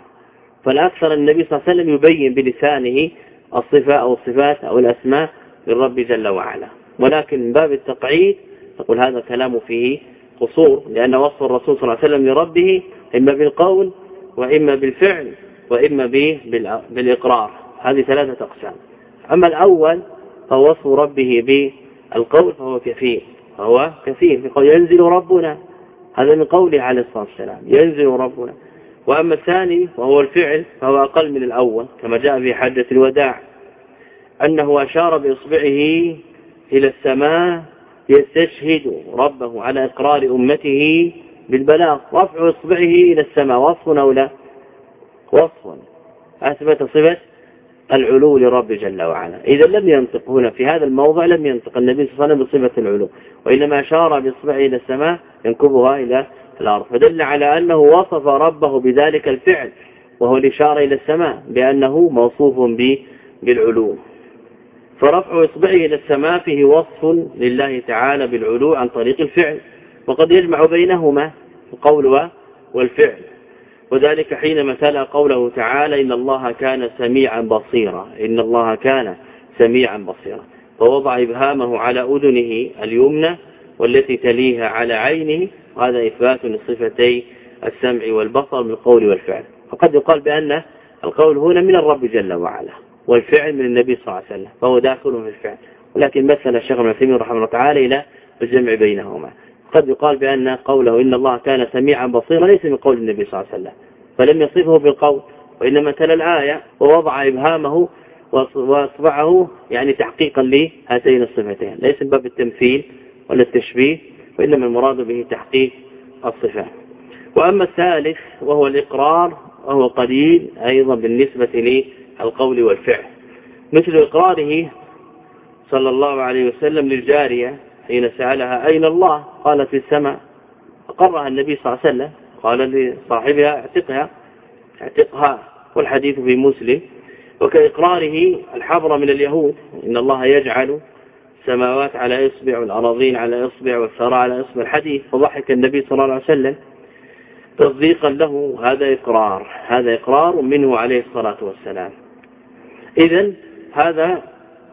فالأكثر النبي صلى الله عليه وسلم يبين بلسانه الصفة أو الصفات أو الأسماء للرب جل وعلا. ولكن من باب التقعيد نقول هذا كلام فيه قصور لأن وصف الرسول صلى الله عليه وسلم لربه إما بالقول وإما بالفعل وإما بالإقرار. هذه ثلاثة أقسام. أما الأول فهو وصف ربه بالقول فهو كثير فهو كثير. ينزل ربنا هذا من قوله عليه الصلاة والسلام ينزل ربنا. وأما الثاني وهو الفعل فهو أقل من الأول كما جاء في حجة الوداع. أنه أشار بإصبعه إلى السماء يستشهد ربه على إقرار أمته بالبلاغ. رفع إصبعه إلى السماء وصف أو لا؟ وصف. أثبت صفة العلو لرب جل وعلا. إذا لم ينطق هنا في هذا الموضع لم ينطق النبي صلى الله عليه وسلم بصفة العلو وإنما أشار بإصبعه إلى السماء ينكبها إلى الأرض. فدل على أنه وصف ربه بذلك الفعل وهو الإشارة إلى السماء بأنه موصوف بالعلو. فرفع إصبعه إلى السماء فيه وصف لله تعالى بالعلو عن طريق الفعل وقد يجمع بينهما القول والفعل. وذلك حينما تلا قوله تعالى إن الله كان سميعا بصيرا إن الله كان سميعا بصيرا فوضع إبهامه على أذنه اليمنى والتي تليها على عينه وهذا إثبات لصفتي السمع والبصر بالقول والفعل. فقد يقال بأن القول هنا من الرب جل وعلا. والفعل من النبي صلى الله عليه وسلم فهو داخل في الفعل. ولكن مثل الشيخ ابن عثيمين رحمه الله تعالى إلى الجمع بينهما. قد يقال بأن قوله إن الله كان سميعا بصيرا ليس من قول النبي صلى الله عليه وسلم فلم يصفه بالقول وإنما تلا الآية ووضع إبهامه وأصبعه يعني تحقيقا لهاتين الصفتين ليس من باب التمثيل ولا التشبيه وإنما المراد به تحقيق الصفات وأما الثالث وهو الإقرار وهو قليل أيضا بالنسبة للقول والفعل. مثل إقراره صلى الله عليه وسلم للجارية حين سألها أين الله؟ قالت في السماء. أقرها النبي صلى الله عليه وسلم. قال لصاحبها اعتقها اعتقها. والحديث في مسلم. وكإقراره الحبر من اليهود إن الله يجعل السماوات على إصبع والأراضين على إصبع والثرى على إصبع. الحديث فضحك النبي صلى الله عليه وسلم تصديقا له. هذا إقرار. هذا إقرار منه عليه الصلاة والسلام. إذا هذا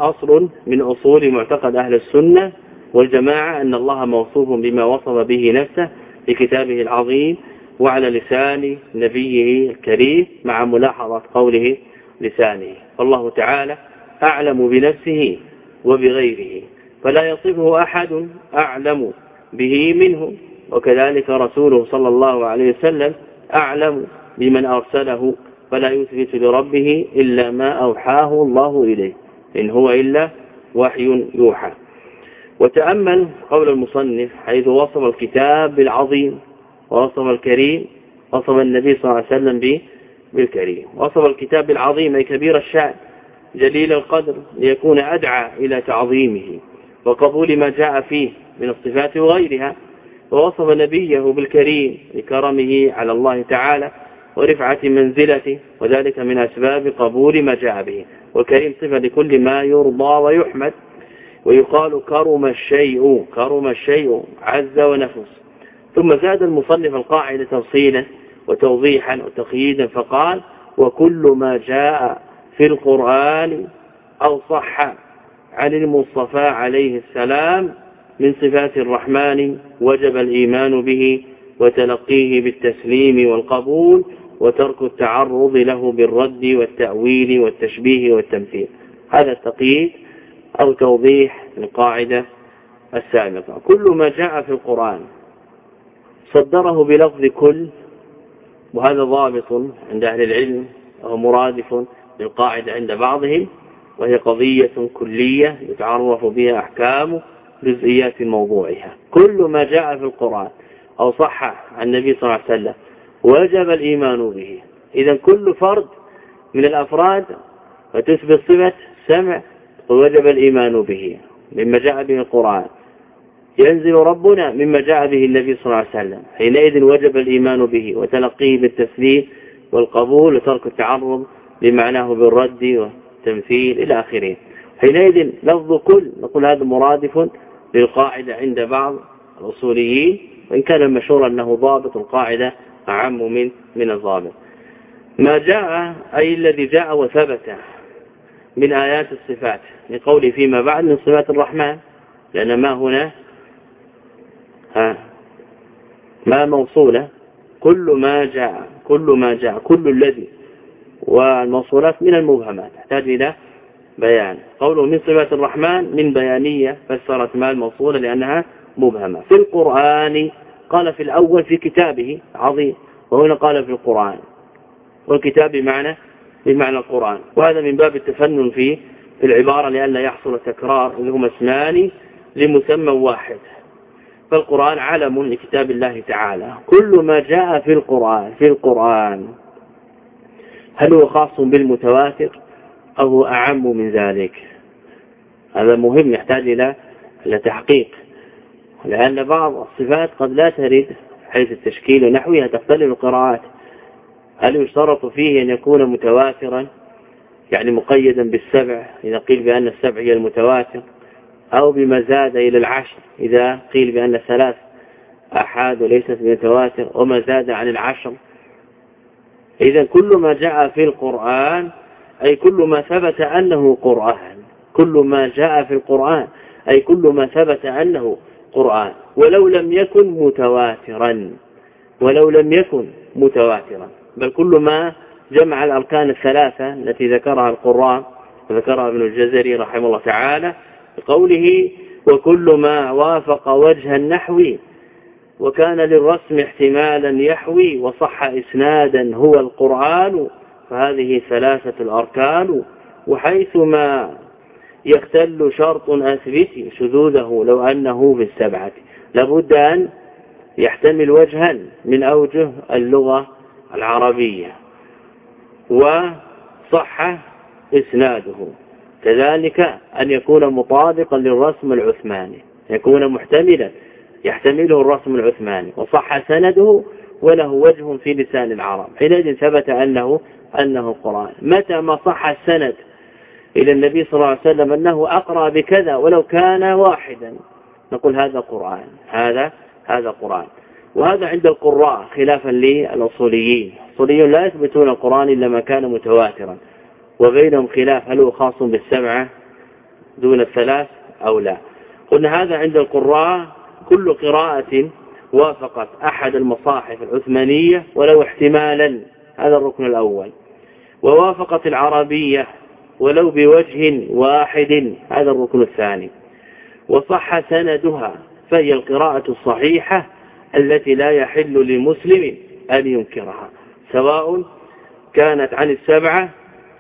أصل من أصول معتقد أهل السنة والجماعة أن الله موصوف بما وصف به نفسه في كتابه العظيم وعلى لسان نبيه الكريم مع ملاحظة قوله لسانه. والله تعالى أعلم بنفسه وبغيره. فلا يصفه أحد أعلم به منه. وكذلك رسوله صلى الله عليه وسلم أعلم بمن أرسله فلا يثبت لربه إلا ما أوحاه الله إليه إن هو إلا وحي يوحى. وتأمل قول المصنف حيث وصف الكتاب بالعظيم ووصف الكريم وصف النبي صلى الله عليه وسلم بالكريم. وصف الكتاب بالعظيم أي كبير الشأن جليل القدر ليكون أدعى إلى تعظيمه وقبول ما جاء فيه من الصفات وغيرها. ووصف نبيه بالكريم لكرمه على الله تعالى ورفعة منزلته وذلك من أسباب قبول ما جاء به. والكريم صفة لكل ما يرضى ويحمد. ويقال كرم الشيء كرم الشيء عز ونفس. ثم زاد المصنف القاعدة تفصيلا وتوضيحا وتقييدا فقال وكل ما جاء في القرآن أو صح عن المصطفى عليه السلام من صفات الرحمن وجب الإيمان به وتلقيه بالتسليم والقبول وترك التعرض له بالرد والتأويل والتشبيه والتمثيل. هذا التقييد أو توضيح القاعدة السابقة. كل ما جاء في القرآن صدره بلفظ كل وهذا ضابط عند أهل العلم وهو مرادف للقاعدة عند بعضهم وهي قضية كلية يتعرف بها أحكام جزئيات موضوعها. كل ما جاء في القرآن أو صح عن النبي صلى الله عليه وسلم. وجب الإيمان به. إذا كل فرد من الأفراد وتثبت صفة سمع ووجب الإيمان به. مما جاء به القرآن. ينزل ربنا مما جاء به النبي صلى الله عليه وسلم. حينئذ وجب الإيمان به وتلقيه بالتسليم والقبول وترك التعرض لمعناه بالرد والتمثيل إلى آخره. حينئذ لفظ كل نقول هذا مرادف للقاعدة عند بعض الأصوليين. وإن كان المشهور أنه ضابط القاعدة أعم من من الضابط. ما جاء أي الذي جاء وثبت من آيات الصفات لقول فيما بعد من صفات الرحمن لأن ما هنا؟ ها ما موصولة كل ما جاء كل ما جاء كل الذي والموصولات من المبهمات تحتاج إلى بيان. قوله من صفات الرحمن من بيانية فسرت ما الموصولة لأنها مبهمة. في القرآن قال في الأول في كتابه عظيم وهنا قال في القرآن. والكتاب بمعنى بمعنى القرآن. وهذا من باب التفنن في في العبارة لئلا يحصل تكرار اللي هما اسمان لمسمى واحد. فالقرآن علم لكتاب الله تعالى. كل ما جاء في القرآن في القرآن هل هو خاص بالمتواتر أو هو أعم من ذلك؟ هذا مهم يحتاج إلى تحقيق. لأن بعض الصفات قد لا ترد حيث التشكيل ونحوها تختلف القراءات. هل يشترط فيه أن يكون متواترا يعني مقيدا بالسبع إذا قيل بأن السبع هي المتواتر أو بما زاد إلى العشر إذا قيل بأن ثلاث أحاد وليست متواتر وما زاد عن العشر. إذا كل ما جاء في القرآن أي كل ما ثبت أنه قرآن كل ما جاء في القرآن أي كل ما ثبت أنه قرآن ولو لم يكن متواترا ولو لم يكن متواترا. بل كل ما جمع الأركان الثلاثة التي ذكرها القراء وذكرها ابن الجزري رحمه الله تعالى بقوله وكل ما وافق وجه النحو وكان للرسم احتمالا يحوي وصح إسنادا هو القرآن فهذه ثلاثة الأركان وحيثما يختل شرط أثبت شذوذه لو أنه في السبعة لابد أن يحتمل وجها من أوجه اللغة العربية وصح إسناده. كذلك أن يكون مطابقا للرسم العثماني يكون محتملا يحتمله الرسم العثماني وصح سنده وله وجه في لسان العرب. حينئذ ثبت أنه أنه قرآن. متى ما صح السند إلى النبي صلى الله عليه وسلم أنه أقرأ بكذا ولو كان واحدا. نقول هذا قرآن هذا هذا قرآن. وهذا عند القراء خلافا للأصوليين. الأصوليون لا يثبتون القرآن إلا ما كان متواترا. وبينهم خلاف هل هو خاص بالسبعة دون الثلاث أو لا. قلنا هذا عند القراء كل قراءة وافقت أحد المصاحف العثمانية ولو احتمالا. هذا الركن الأول. ووافقت العربية ولو بوجه واحد هذا الركن الثاني. وصح سندها فهي القراءة الصحيحة التي لا يحل لمسلم أن ينكرها سواء كانت عن السبعة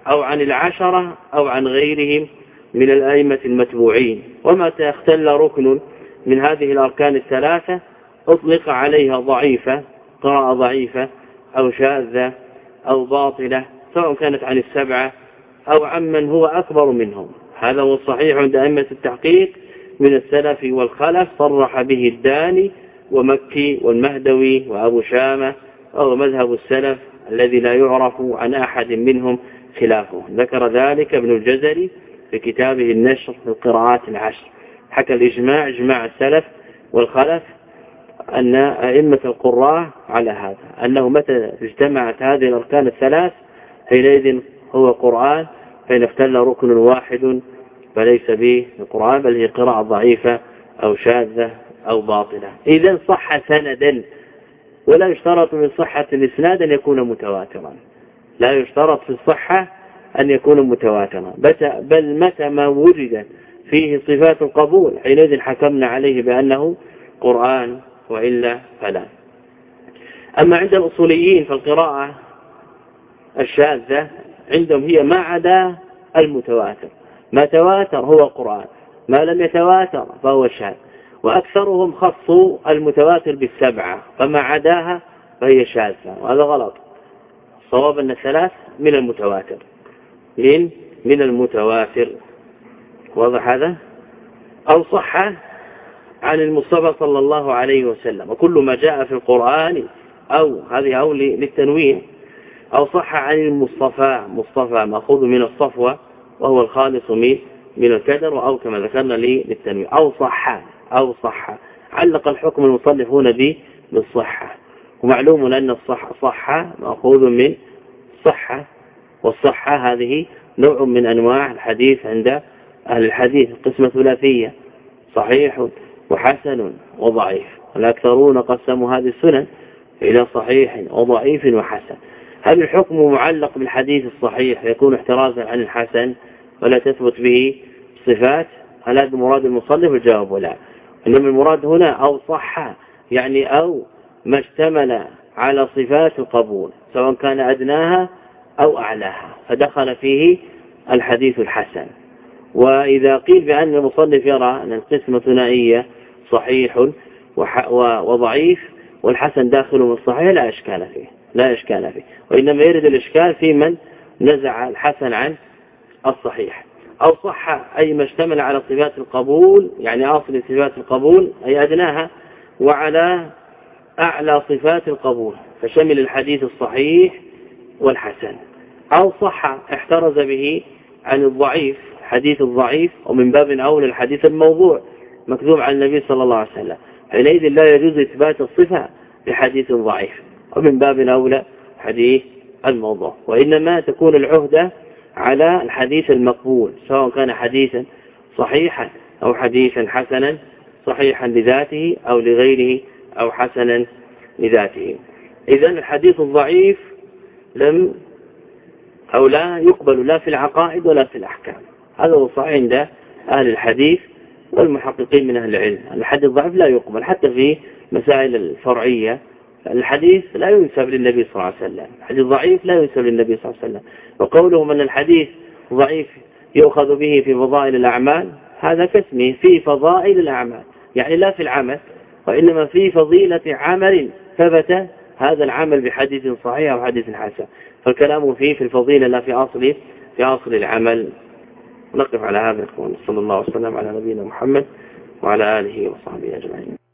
أو عن العشرة أو عن غيرهم من الأئمة المتبوعين. ومتى اختل ركن من هذه الأركان الثلاثة أطلق عليها ضعيفة قراءة ضعيفة أو شاذة أو باطلة سواء كانت عن السبعة أو عمن هو أكبر منهم. هذا هو الصحيح عند أئمة التحقيق من السلف والخلف. صرح به الداني ومكي والمهدوي وأبو شامة وهو مذهب السلف الذي لا يعرف عن أحد منهم خلافه. ذكر ذلك ابن الجزري في كتابه النشر في القراءات العشر. حكى الإجماع إجماع السلف والخلف أن أئمة القراء على هذا أنه متى اجتمعت هذه الأركان الثلاث حينئذ هو قرآن فإن اختل ركن واحد فليس به القرآن بل هي قراءة ضعيفة أو شاذة أو باطلة. إذا صح سندا ولا يشترط من صحة الإسناد أن يكون متواترا. لا يشترط في الصحة أن يكون متواترا. بل متى ما وجد فيه صفات القبول حينئذ حكمنا عليه بأنه قرآن وإلا فلا. أما عند الأصوليين فالقراءة الشاذة عندهم هي ما عدا المتواتر. ما تواتر هو قرآن ما لم يتواتر فهو شاذ وأكثرهم خصوا المتواتر بالسبعة فما عداها فهي شاذة. وهذا غلط. الصواب أن ثلاث من المتواتر. من من المتواتر. واضح هذا؟ أو صح عن المصطفى صلى الله عليه وسلم. وكل ما جاء في القرآن أو هذه أو للتنوين أو صح عن المصطفى مصطفى مأخوذ من الصفوة وهو الخالص من من الكدر أو كما ذكرنا لي للتنوين أو صح أو صح. علق الحكم المصنف هنا به بالصحة ومعلوم أن الصح صح مأخوذ من صحة والصحة هذه نوع من أنواع الحديث عند أهل الحديث. قسمة ثلاثية. صحيح وحسن وضعيف. الأكثرون قسموا هذه السنن إلى صحيح وضعيف وحسن. هل الحكم معلق بالحديث الصحيح يكون احترازا عن الحسن ولا تثبت به صفات؟ هل هذا مراد المصنف الجواب لا. إنما المراد هنا أو صح يعني أو ما اشتمل على صفات القبول سواء كان أدناها أو أعلاها فدخل فيه الحديث الحسن. وإذا قيل بأن المصنف يرى أن القسمة ثنائية صحيح وضعيف والحسن داخل من الصحيح لا إشكال فيه. لا إشكال فيه. وإنما يرد الإشكال في من نزع الحسن عن الصحيح. أو صح أي ما اشتمل على صفات القبول يعني أصل صفات القبول أي أدناها وعلى أعلى صفات القبول فشمل الحديث الصحيح والحسن. أو صح احترز به عن الضعيف حديث الضعيف ومن باب أولى الحديث الموضوع مكذوب عن النبي صلى الله عليه وسلم. حينئذ لا يجوز إثبات الصفة بحديث ضعيف. ومن باب أولى حديث الموضوع. وإنما تكون العهدة على الحديث المقبول سواء كان حديثا صحيحا أو حديثا حسنا صحيحا لذاته أو لغيره أو حسنا لذاته. إذا الحديث الضعيف لم أو لا يقبل لا في العقائد ولا في الأحكام. هذا هو صحيح عند أهل الحديث والمحققين من أهل العلم. الحديث الضعيف لا يقبل حتى في مسائل الفرعية الحديث لا ينسب للنبي صلى الله عليه وسلم. الحديث ضعيف لا ينسب للنبي صلى الله عليه وسلم. وقولهم أن الحديث ضعيف يؤخذ به في فضائل الأعمال هذا كاسمه في فضائل الأعمال. يعني لا في العمل وإنما في فضيلة عمل ثبت هذا العمل بحديث صحيح أو حديث حسن. فالكلام فيه في الفضيلة لا في أصل في أصل العمل. نقف على هذا صلى الله وسلم على نبينا محمد وعلى آله وصحبه أجمعين.